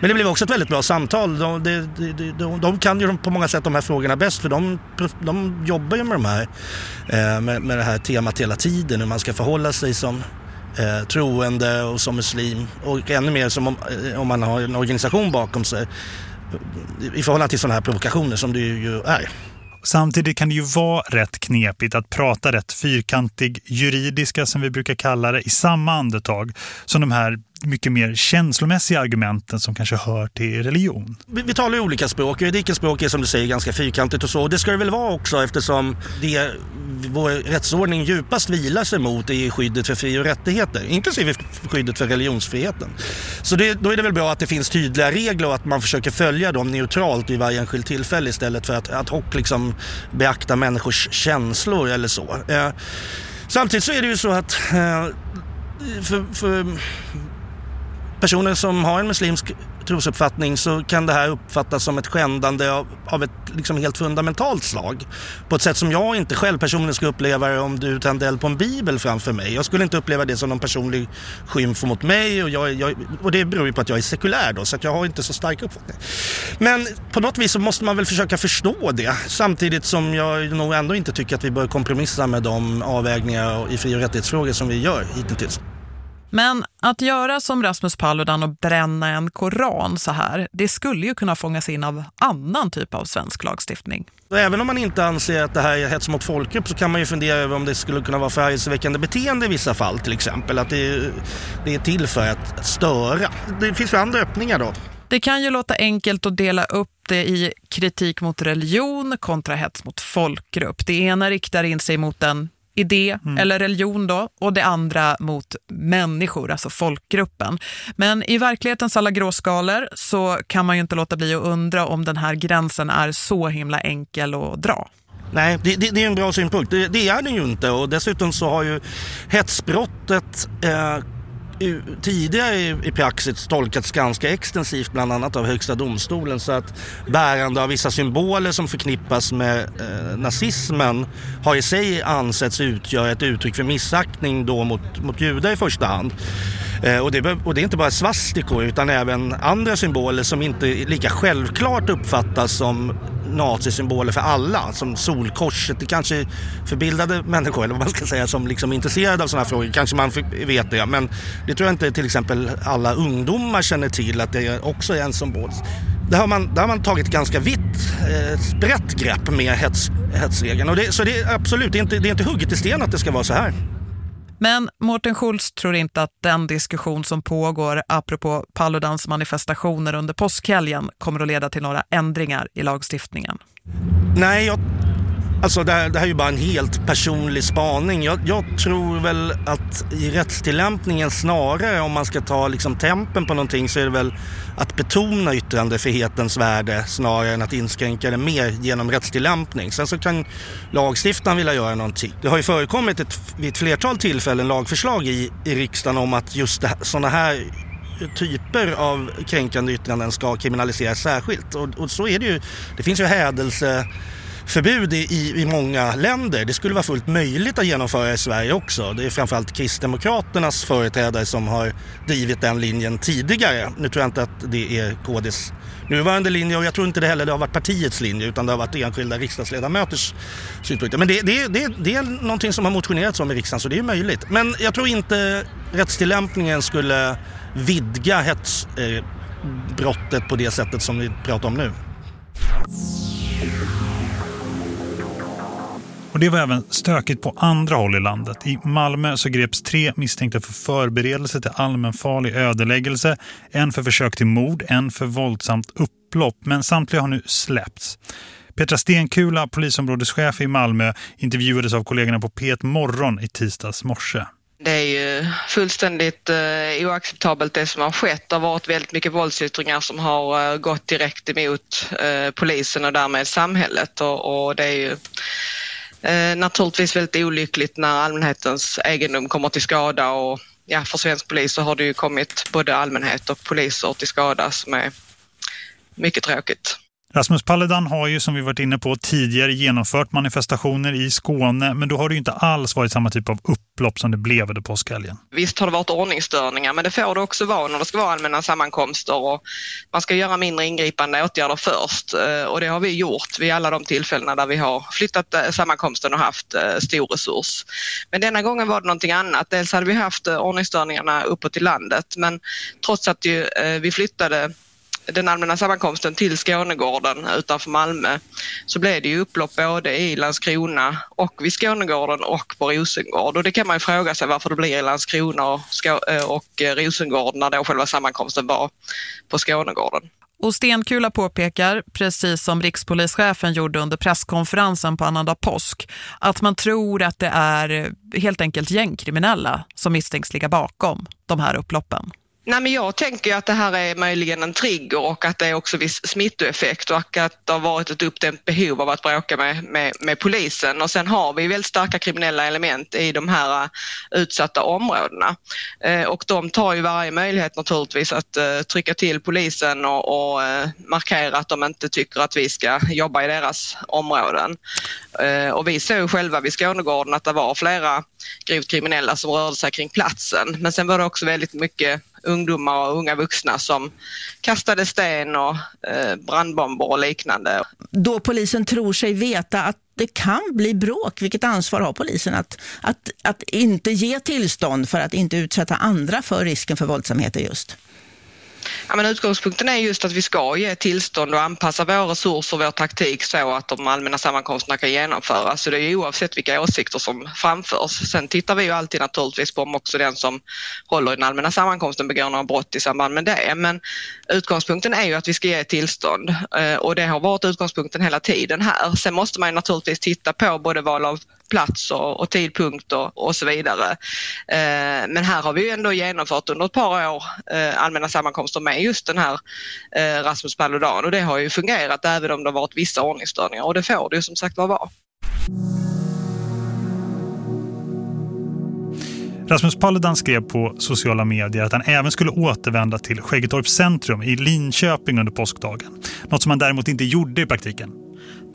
Men det blev också ett väldigt bra samtal. De, de, de, de kan ju på många sätt de här frågorna bäst för de, de jobbar ju med de här eh, med, med det här temat hela tiden. Hur man ska förhålla sig som eh, troende och som muslim och ännu mer som om, eh, om man har en organisation bakom sig eh, i förhållande till sådana här provokationer som det ju är. Samtidigt kan det ju vara rätt knepigt att prata rätt fyrkantig juridiska som vi brukar kalla det i samma andetag som de här mycket mer känslomässiga argumenten som kanske hör till religion. Vi, vi talar ju olika språk. Juridikens språk är som du säger ganska fyrkantigt och så. Det ska det väl vara också eftersom det vår rättsordning djupast vilar sig mot är skyddet för fri- och rättigheter, inklusive skyddet för religionsfriheten. Så det, då är det väl bra att det finns tydliga regler och att man försöker följa dem neutralt i varje enskilt tillfälle istället för att ad hoc liksom beakta människors känslor eller så. Eh, samtidigt så är det ju så att eh, för, för personer som har en muslimsk trosuppfattning så kan det här uppfattas som ett skändande av, av ett liksom helt fundamentalt slag. På ett sätt som jag inte själv personligen skulle uppleva det om du tände eld på en bibel framför mig. Jag skulle inte uppleva det som någon personlig skymf mot mig och, jag, jag, och det beror ju på att jag är sekulär då så att jag har inte så stark uppfattning. Men på något vis så måste man väl försöka förstå det samtidigt som jag nog ändå inte tycker att vi bör kompromissa med de avvägningar i fri- och rättighetsfrågor som vi gör hittills. Men att göra som Rasmus Paludan och bränna en koran så här, det skulle ju kunna fångas in av annan typ av svensk lagstiftning. Även om man inte anser att det här är hets mot folkgrupp så kan man ju fundera över om det skulle kunna vara förargelseväckande beteende i vissa fall till exempel. Att det är, det är till för att störa. Det finns ju andra öppningar då. Det kan ju låta enkelt att dela upp det i kritik mot religion kontra hets mot folkgrupp. Det ena riktar in sig mot en idé mm. eller religion då och det andra mot människor, alltså folkgruppen. Men i verklighetens alla gråskalor så kan man ju inte låta bli att undra om den här gränsen är så himla enkel att dra. Nej, det, det, det är en bra synpunkt. Det, det, är den ju inte och dessutom så har ju hetsbrottet eh, tidigare i praxis tolkats ganska extensivt bland annat av Högsta domstolen så att bärande av vissa symboler som förknippas med eh, nazismen har i sig ansetts utgöra ett uttryck för missaktning då mot, mot judar i första hand. Eh, och, det, och det är inte bara svastikor utan även andra symboler som inte lika självklart uppfattas som nazisymboler för alla. Som solkorset, det kanske förbildade människor eller vad man ska säga som liksom är intresserade av sådana här frågor. Kanske man vet det, men det tror jag inte till exempel alla ungdomar känner till att det också är en symbol. Där har man, där har man tagit ganska vitt, eh, brett grepp med hets, hetsregeln. Och det, så det är absolut, det är, inte, det är inte hugget i sten att det ska vara så här. Men Mårten Schultz tror inte att den diskussion som pågår apropå Paludans manifestationer under påskhelgen kommer att leda till några ändringar i lagstiftningen. Nej, jag, alltså det här, det här är ju bara en helt personlig spaning. Jag, jag, tror väl att i rättstillämpningen snarare om man ska ta liksom tempen på någonting så är det väl att betona yttrandefrihetens värde snarare än att inskränka det mer genom rättstillämpning. Sen så kan lagstiftaren vilja göra någonting. Det har ju förekommit ett, vid ett flertal tillfällen lagförslag i, i riksdagen om att just sådana här typer av kränkande yttranden ska kriminaliseras särskilt. Och, och, så är det ju. Det finns ju hädelse förbud i, i många länder. Det skulle vara fullt möjligt att genomföra i Sverige också. Det är framförallt Kristdemokraternas företrädare som har drivit den linjen tidigare. Nu tror jag inte att det är KDs nuvarande linje och jag tror inte det heller det har varit partiets linje utan det har varit enskilda riksdagsledamöters synpunkter. Men det, det, det, det är någonting som har motionerats om i riksdagen så det är möjligt. Men jag tror inte rättstillämpningen skulle vidga hetsbrottet eh, på det sättet som vi pratar om nu. Och det var även stökigt på andra håll i landet. I Malmö så greps tre misstänkta för förberedelse till allmänfarlig ödeläggelse, en för försök till mord, en för våldsamt upplopp, men samtliga har nu släppts. Petra Stenkula, polisområdeschef i Malmö, intervjuades av kollegorna på P1 Morgon i tisdags morse. Det är ju fullständigt eh, oacceptabelt det som har skett. Det har varit väldigt mycket våldsyttringar som har eh, gått direkt emot eh, polisen och därmed samhället och, och det är ju Eh, naturligtvis väldigt olyckligt när allmänhetens egendom kommer till skada och ja, för svensk polis så har det ju kommit både allmänhet och poliser till skada som är mycket tråkigt. Rasmus Paludan har ju som vi varit inne på tidigare genomfört manifestationer i Skåne men då har det ju inte alls varit samma typ av upplopp som det blev under påskhelgen. Visst har det varit ordningsstörningar men det får det också vara när det ska vara allmänna sammankomster och man ska göra mindre ingripande åtgärder först eh, och det har vi gjort vid alla de tillfällena där vi har flyttat eh, sammankomsten och haft eh, stor resurs. Men denna gången var det någonting annat. Dels hade vi haft ordningsstörningarna uppåt i landet men trots att vi flyttade den allmänna sammankomsten till Skånegården utanför Malmö så blev det ju upplopp både i Landskrona och vid Skånegården och på Rosengård. Och det kan man ju fråga sig varför det blir i Landskrona och, eh, och eh, Rosengård när då själva sammankomsten var på Skånegården. Och Stenkula påpekar, precis som rikspolischefen gjorde under presskonferensen på annandag påsk, att man tror att det är eh, helt enkelt gängkriminella som misstänks ligga bakom de här upploppen. Nej, men jag tänker att det här är möjligen en trigger och att det är också viss smittoeffekt och att det har varit ett uppdämt behov av att bråka med, med, med, polisen. Och sen har vi väldigt starka kriminella element i de här äh, utsatta områdena. Eh, och de tar ju varje möjlighet naturligtvis att äh, trycka till polisen och, och äh, markera att de inte tycker att vi ska jobba i deras områden. Eh, och vi såg själva vid Skånegården att det var flera grovt kriminella som rörde sig kring platsen. Men sen var det också väldigt mycket ungdomar och unga vuxna som kastade sten och eh, brandbomber och liknande. Då polisen tror sig veta att det kan bli bråk, vilket ansvar har polisen att, att, att inte ge tillstånd för att inte utsätta andra för risken för våldsamheter just? Ja, men utgångspunkten är just att vi ska ge tillstånd och anpassa våra resurser och vår taktik så att de allmänna sammankomsterna kan genomföras. Så det är oavsett vilka åsikter som framförs. Sen tittar vi ju alltid naturligtvis på om också den som håller i den allmänna sammankomsten begår några brott i samband med det. Men utgångspunkten är ju att vi ska ge tillstånd eh, och det har varit utgångspunkten hela tiden här. Sen måste man naturligtvis titta på både val av plats och, och tidpunkt och, och, så vidare. Eh, men här har vi ju ändå genomfört under ett par år eh, allmänna sammankomster med just den här eh, Rasmus Paludan och det har ju fungerat även om det har varit vissa ordningsstörningar och det får det ju som sagt vara. Rasmus Paludan skrev på sociala medier att han även skulle återvända till Skäggetorps centrum i Linköping under påskdagen. Något som han däremot inte gjorde i praktiken.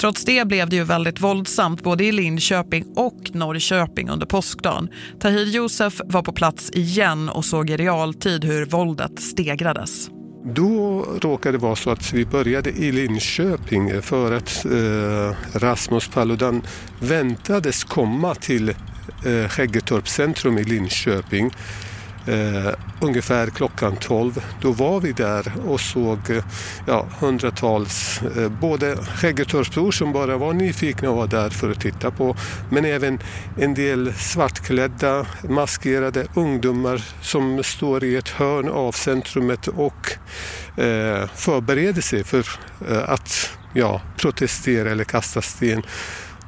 Trots det blev det ju väldigt våldsamt både i Linköping och Norrköping under påskdagen. Tahir Josef var på plats igen och såg i realtid hur våldet stegrades. Då råkade det vara så att vi började i Linköping för att eh, Rasmus Paludan väntades komma till eh, Skäggetorp centrum i Linköping eh, ungefär klockan 12. Då var vi där och såg eh, ja, hundratals, eh, både Skäggetorpsbor som bara var nyfikna och var där för att titta på, men även en del svartklädda, maskerade ungdomar som står i ett hörn av centrumet och eh, förbereder sig för eh, att ja, protestera eller kasta sten.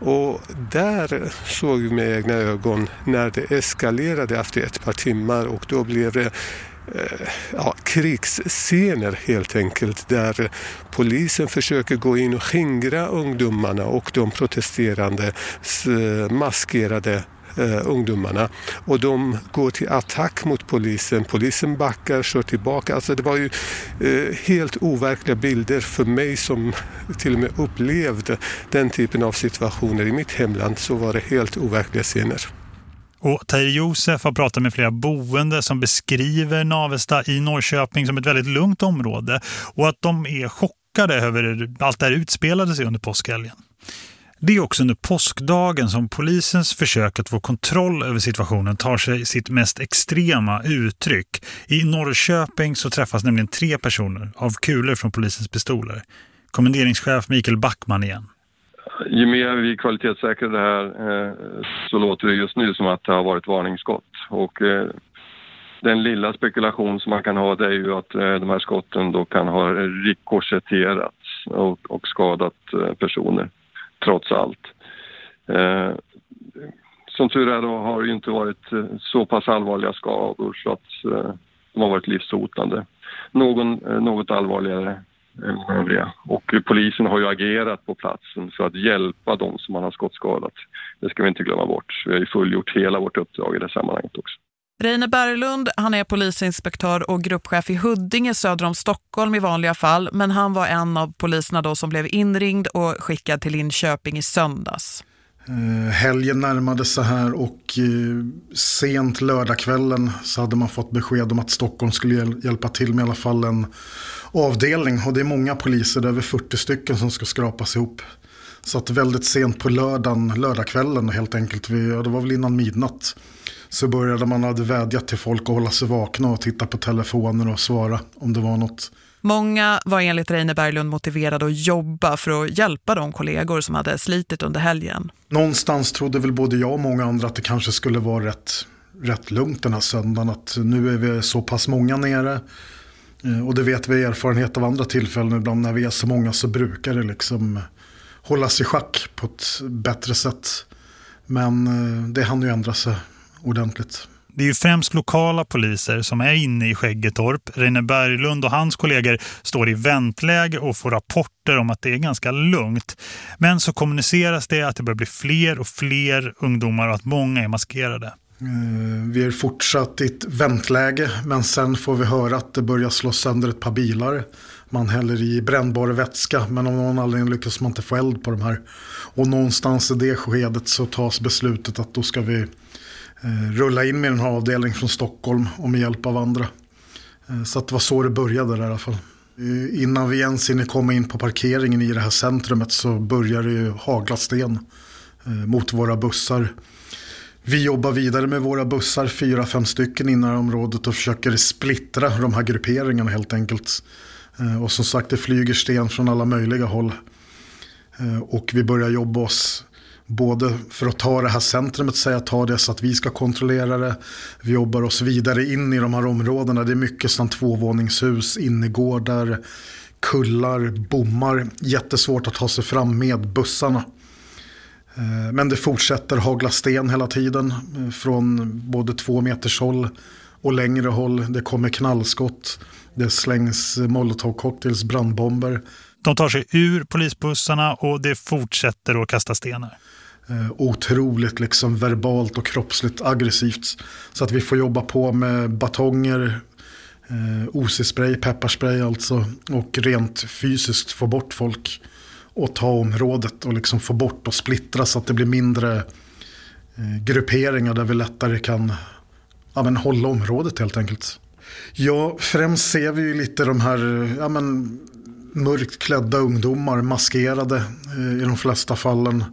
Och där såg vi med egna ögon när det eskalerade efter ett par timmar och då blev det eh, ja, krigsscener helt enkelt där polisen försöker gå in och skingra ungdomarna och de protesterande maskerade eh, ungdomarna. Och de går till attack mot polisen. Polisen backar, kör tillbaka. Alltså det var ju eh, helt overkliga bilder för mig som till och med upplevde den typen av situationer i mitt hemland så var det helt overkliga scener. Och Tahir Josef har pratat med flera boende som beskriver Navesta i Norrköping som ett väldigt lugnt område och att de är chockade över allt det här utspelade sig under påskhelgen. Det är också under påskdagen som polisens försök att få kontroll över situationen tar sig sitt mest extrema uttryck. I Norrköping så träffas nämligen tre personer av kulor från polisens pistoler. Kommenderingschef Mikael Backman igen. Ju mer vi kvalitetssäkrar det här eh, så låter det just nu som att det har varit varningsskott. Och eh, den lilla spekulation som man kan ha det är ju att eh, de här skotten då kan ha rikorsetterats och skadat personer trots allt. Eh, som tur är då har det inte varit eh, så pass allvarliga skador så att eh, de har varit livshotande. Någon, eh, något allvarligare än övriga. Och polisen har ju agerat på platsen för att hjälpa de som man har skottskadat. Det ska vi inte glömma bort. Vi har ju fullgjort hela vårt uppdrag i det sammanhanget också. Reine Berglund, han är polisinspektör och gruppchef i Huddinge söder om Stockholm i vanliga fall. Men han var en av poliserna då som blev inringd och skickad till Linköping i söndags. Eh, helgen närmade sig här och eh, sent lördagskvällen så hade man fått besked om att Stockholm skulle hjäl hjälpa till med i alla fall en avdelning. Och det är många poliser, det är över 40 stycken som ska skrapas ihop. Så att väldigt sent på lördagen, lördagskvällen helt enkelt, vi, ja, det var väl innan midnatt. Så började man hade vädjat till folk att hålla sig vakna och titta på telefoner och svara om det var något. Många var enligt Reine Berglund motiverade att jobba för att hjälpa de kollegor som hade slitit under helgen. Någonstans trodde väl både jag och många andra att det kanske skulle vara rätt, rätt lugnt den här söndagen. Att nu är vi så pass många nere. Eh, och det vet vi erfarenhet av andra tillfällen. Ibland när vi är så många så brukar det liksom hållas i schack på ett bättre sätt. Men eh, det hann ju ändra sig ordentligt. Det är ju främst lokala poliser som är inne i Skäggetorp. Reine Berglund och hans kollegor står i väntläge och får rapporter om att det är ganska lugnt. Men så kommuniceras det att det börjar bli fler och fler ungdomar och att många är maskerade. Eh, vi är fortsatt i ett väntläge men sen får vi höra att det börjar slå sönder ett par bilar. Man häller i brännbar vätska men av någon anledning lyckas man inte få eld på de här. Och någonstans i det skedet så tas beslutet att då ska vi Eh, rulla in med den här avdelningen från Stockholm och med hjälp av andra. Eh, så det var så det började där i alla fall. Eh, innan vi ens hinner komma in på parkeringen i det här centrumet så börjar det ju hagla sten eh, mot våra bussar. Vi jobbar vidare med våra bussar, fyra, fem stycken innan området och försöker splittra de här grupperingarna helt enkelt. Eh, och som sagt, det flyger sten från alla möjliga håll. Och vi börjar jobba oss Både för att ta det här centrumet, säga ta det så att vi ska kontrollera det. Vi jobbar oss vidare in i de här områdena. Det är mycket som tvåvåningshus, innergårdar, kullar, bommar. Jättesvårt att ta sig fram med bussarna. Eh, men det fortsätter hagla sten hela tiden. Eh, från både två meters håll och längre håll. Det kommer knallskott. Det slängs molotovcocktails, brandbomber. De tar sig ur polisbussarna och det fortsätter att kasta stenar Eh, otroligt liksom verbalt och kroppsligt aggressivt. Så att vi får jobba på med batonger, eh, OC-spray, pepparspray alltså. Och rent fysiskt få bort folk och ta området och liksom få bort och splittra så att det blir mindre eh, grupperingar där vi lättare kan ja, men hålla området helt enkelt. Ja, främst ser vi ju lite de här ja, men, mörkt klädda ungdomar maskerade eh, i de flesta fallen.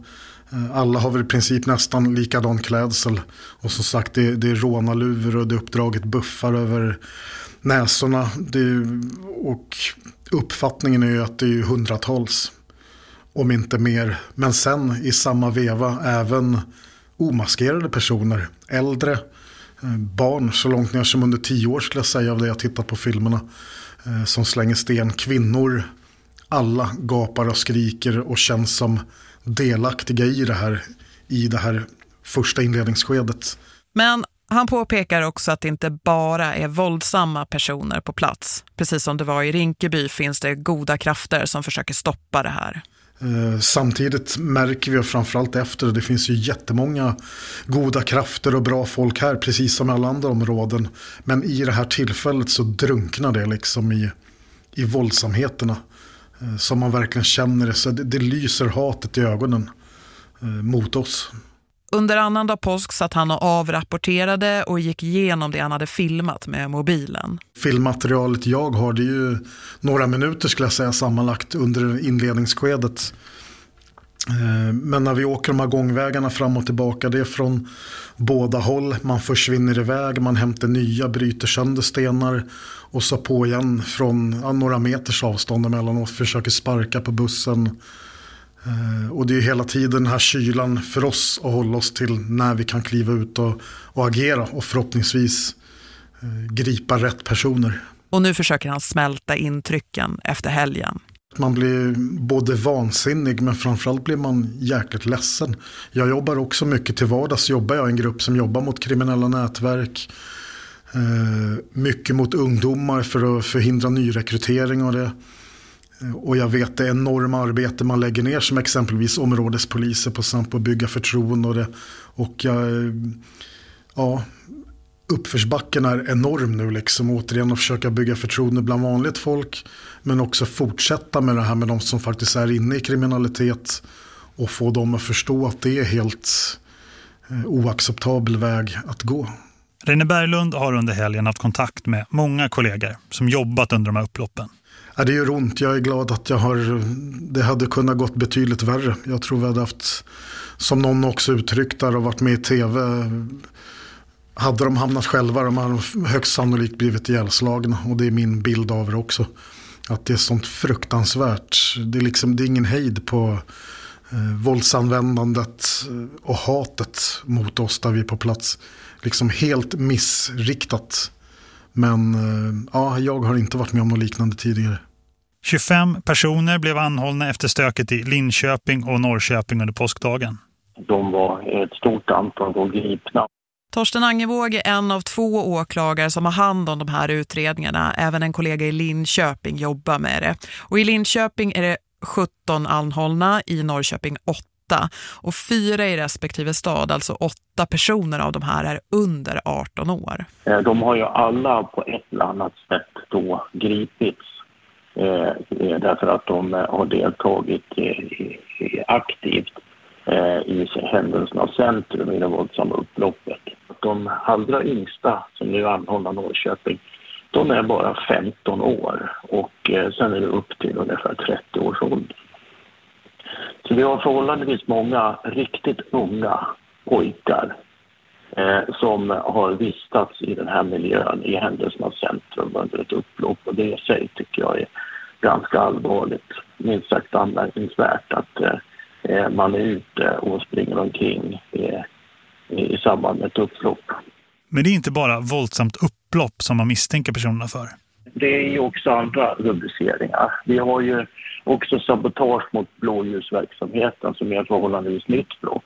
Eh, alla har väl i princip nästan likadan klädsel. Och som sagt det, det är rånarluvor och det är uppdraget buffar över näsorna. Det, och uppfattningen är ju att det är hundratals. Om inte mer. Men sen i samma veva även omaskerade personer. Äldre, eh, barn så långt ner som under tio år skulle jag säga av det jag tittat på filmerna. Eh, som slänger sten. Kvinnor. Alla gapar och skriker och känns som delaktiga i det här, i det här första inledningsskedet. Men han påpekar också att det inte bara är våldsamma personer på plats. Precis som det var i Rinkeby finns det goda krafter som försöker stoppa det här. Eh, samtidigt märker vi framförallt efter det, det finns ju jättemånga goda krafter och bra folk här, precis som i alla andra områden. Men i det här tillfället så drunknar det liksom i, i våldsamheterna. Eh, som man verkligen känner det. Så det, det lyser hatet i ögonen eh, mot oss. Under annandag påsk satt han och avrapporterade och gick igenom det han hade filmat med mobilen. Filmmaterialet jag har det är ju några minuter skulle jag säga sammanlagt under inledningsskedet. Eh, men när vi åker de här gångvägarna fram och tillbaka det är från båda håll. Man försvinner iväg, man hämtar nya, bryter sönder stenar och så på igen från ja, några meters avstånd emellanåt. Försöker sparka på bussen. Eh, och det är hela tiden den här kylan för oss att hålla oss till när vi kan kliva ut och, och agera och förhoppningsvis eh, gripa rätt personer. Och nu försöker han smälta intrycken efter helgen. Man blir både vansinnig men framförallt blir man jäkligt ledsen. Jag jobbar också mycket till vardags. Jobbar jag i en grupp som jobbar mot kriminella nätverk. Eh, mycket mot ungdomar för att förhindra nyrekrytering och det. Eh, och jag vet det enorma arbete man lägger ner som exempelvis områdespoliser på samt att bygga förtroende och det. Och jag, eh, ja, uppförsbacken är enorm nu liksom. Återigen att försöka bygga förtroende bland vanligt folk. Men också fortsätta med det här med de som faktiskt är inne i kriminalitet. Och få dem att förstå att det är helt eh, oacceptabel väg att gå. Reine Berglund har under helgen haft kontakt med många kollegor som jobbat under de här upploppen. Ja, det gör ont. Jag är glad att jag har... Det hade kunnat gått betydligt värre. Jag tror vi hade haft, som någon också uttryckt där och varit med i tv. Hade de hamnat själva, de hade högst sannolikt blivit ihjälslagna. Och det är min bild av det också. Att det är sånt fruktansvärt. Det är, liksom, det är ingen hejd på eh, våldsanvändandet och hatet mot oss där vi är på plats. Liksom helt missriktat. Men eh, ja, jag har inte varit med om något liknande tidigare. 25 personer blev anhållna efter stöket i Linköping och Norrköping under påskdagen. De var ett stort antal gripna. Torsten Angevåg är en av två åklagare som har hand om de här utredningarna. Även en kollega i Linköping jobbar med det. Och i Linköping är det 17 anhållna, i Norrköping 8. Och fyra i respektive stad, alltså åtta personer av de här är under 18 år. Eh, de har ju alla på ett eller annat sätt då gripits eh, eh därför att de eh, har deltagit aktivt eh, i av centrum i det våldsamma upploppet. De allra yngsta som nu är anhållna Norrköping, de är bara 15 år och eh, sen är det upp till ungefär 30 års ålder. Så vi har förhållandevis många riktigt unga pojkar eh, som har vistats i den här miljön i händelsernas centrum under ett upplopp och det i sig tycker jag är ganska allvarligt, minst sagt anmärkningsvärt att eh, eh man är ute och springer omkring eh, i samband med ett upplopp. Men det är inte bara våldsamt upplopp som man misstänker personerna för. Det är ju också andra rubriceringar. Vi har ju också sabotage mot blåljusverksamheten som är ett förhållandevis nytt brott.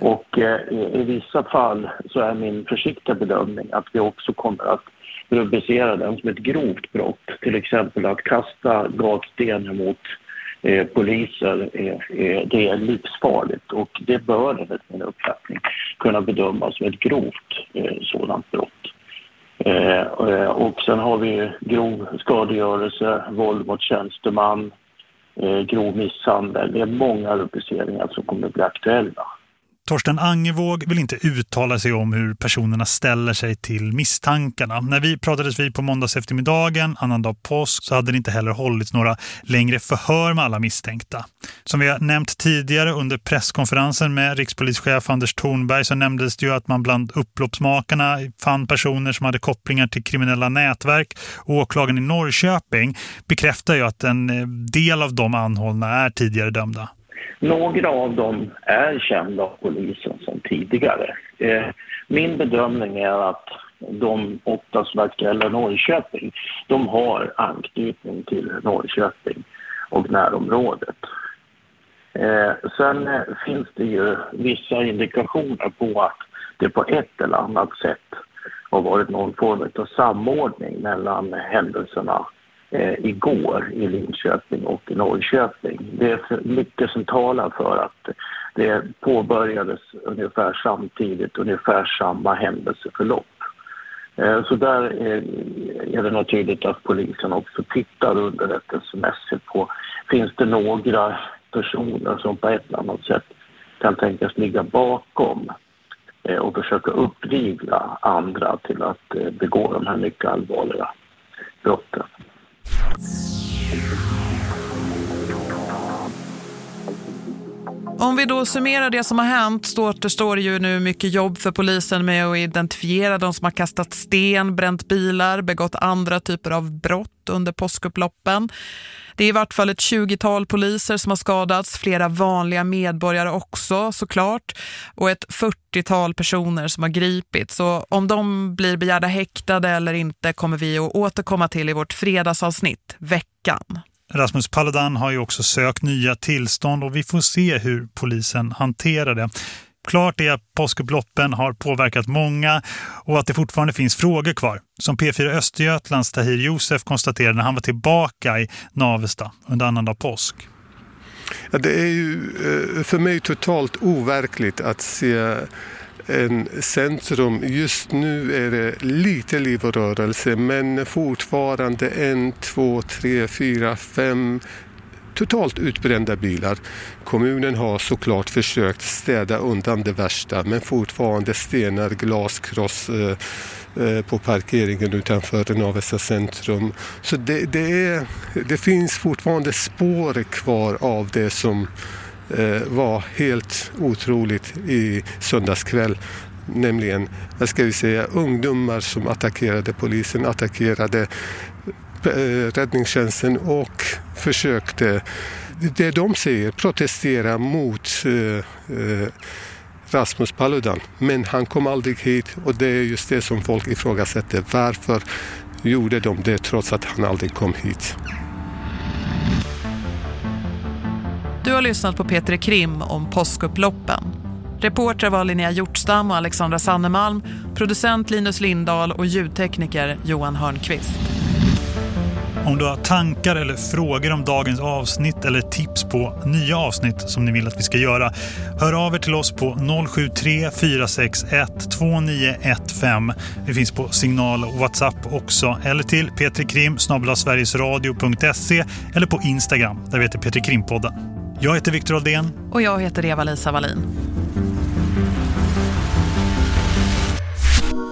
Och eh, i, vissa fall så är min försiktiga bedömning att vi också kommer att rubricera den som ett grovt brott. Till exempel att kasta gatstenar mot eh, poliser, eh, eh, det är livsfarligt och det bör enligt min uppfattning kunna bedömas som ett grovt eh, sådant brott. Eh, eh och sen har vi grov skadegörelse, våld mot tjänsteman, eh, grov misshandel. Det är många rubriceringar som kommer att bli aktuella. Torsten Angevåg vill inte uttala sig om hur personerna ställer sig till misstankarna. När vi pratades vid på måndags eftermiddagen, annandag påsk, så hade det inte heller hållits några längre förhör med alla misstänkta. Som vi har nämnt tidigare under presskonferensen med rikspolischef Anders Thornberg så nämndes det ju att man bland upploppsmakarna fann personer som hade kopplingar till kriminella nätverk. Åklagaren i Norrköping bekräftar ju att en eh, del av de anhållna är tidigare dömda. Några av dem är kända av polisen sedan tidigare. Eh, min bedömning är att de åtta som verkar Norrköping, de har anknytning till Norrköping och närområdet. Eh, sen eh, finns det ju vissa indikationer på att det på ett eller annat sätt har varit någon form av samordning mellan händelserna Eh, igår i Linköping och Norrköping. Det är mycket som talar för att det påbörjades ungefär samtidigt, ungefär samma händelseförlopp. Eh, så där är, det naturligt att polisen också tittar underrättelsemässigt på finns det några personer som på ett eller annat sätt kan tänkas ligga bakom eh, och försöka uppvigla andra till att begå de här mycket allvarliga brotten. Om vi då summerar det som har hänt så återstår ju nu mycket jobb för polisen med att identifiera de som har kastat sten, bränt bilar, begått andra typer av brott under påskupploppen. Det är i vart fall ett 20-tal poliser som har skadats, flera vanliga medborgare också såklart och ett 40-tal personer som har gripits. Så om de blir begärda häktade eller inte kommer vi att återkomma till i vårt fredagsavsnitt, veckan. Rasmus Paludan har ju också sökt nya tillstånd och vi får se hur polisen hanterar det. Klart är att påskupploppen har påverkat många och att det fortfarande finns frågor kvar. Som P4 Östergötlands Tahir Josef konstaterade när han var tillbaka i Navesta under annandag påsk. Ja, det är ju eh, för mig totalt overkligt att se en centrum. Just nu är det lite liv och rörelse men fortfarande en, två, tre, fyra, fem totalt utbrända bilar. Kommunen har såklart försökt städa undan det värsta men fortfarande stenar, glaskross eh, eh, på parkeringen utanför Navesta centrum. Så det, det, är, det finns fortfarande spår kvar av det som eh, var helt otroligt i söndagskväll nämligen, vad ska vi säga, ungdomar som attackerade polisen, attackerade Eh, räddningstjänsten och försökte, det de säger, protestera mot eh, eh, Rasmus Paludan. Men han kom aldrig hit och det är just det som folk ifrågasätter. Varför gjorde de det trots att han aldrig kom hit? Du har lyssnat på Peter Krim om påskupploppen. Reportrar var Linnea Hjortstam och Alexandra Sannemalm, producent Linus Lindahl och ljudtekniker Johan Hörnqvist. Om du har tankar eller frågor om dagens avsnitt eller tips på nya avsnitt som ni vill att vi ska göra, hör av er till oss på 073 461 2915. Vi finns på signal och WhatsApp också. Eller till petrikrim sverigesradio.se eller på Instagram där vi heter petrikrimpodden. Jag heter Viktor Aldén. Och jag heter Eva-Lisa Wallin.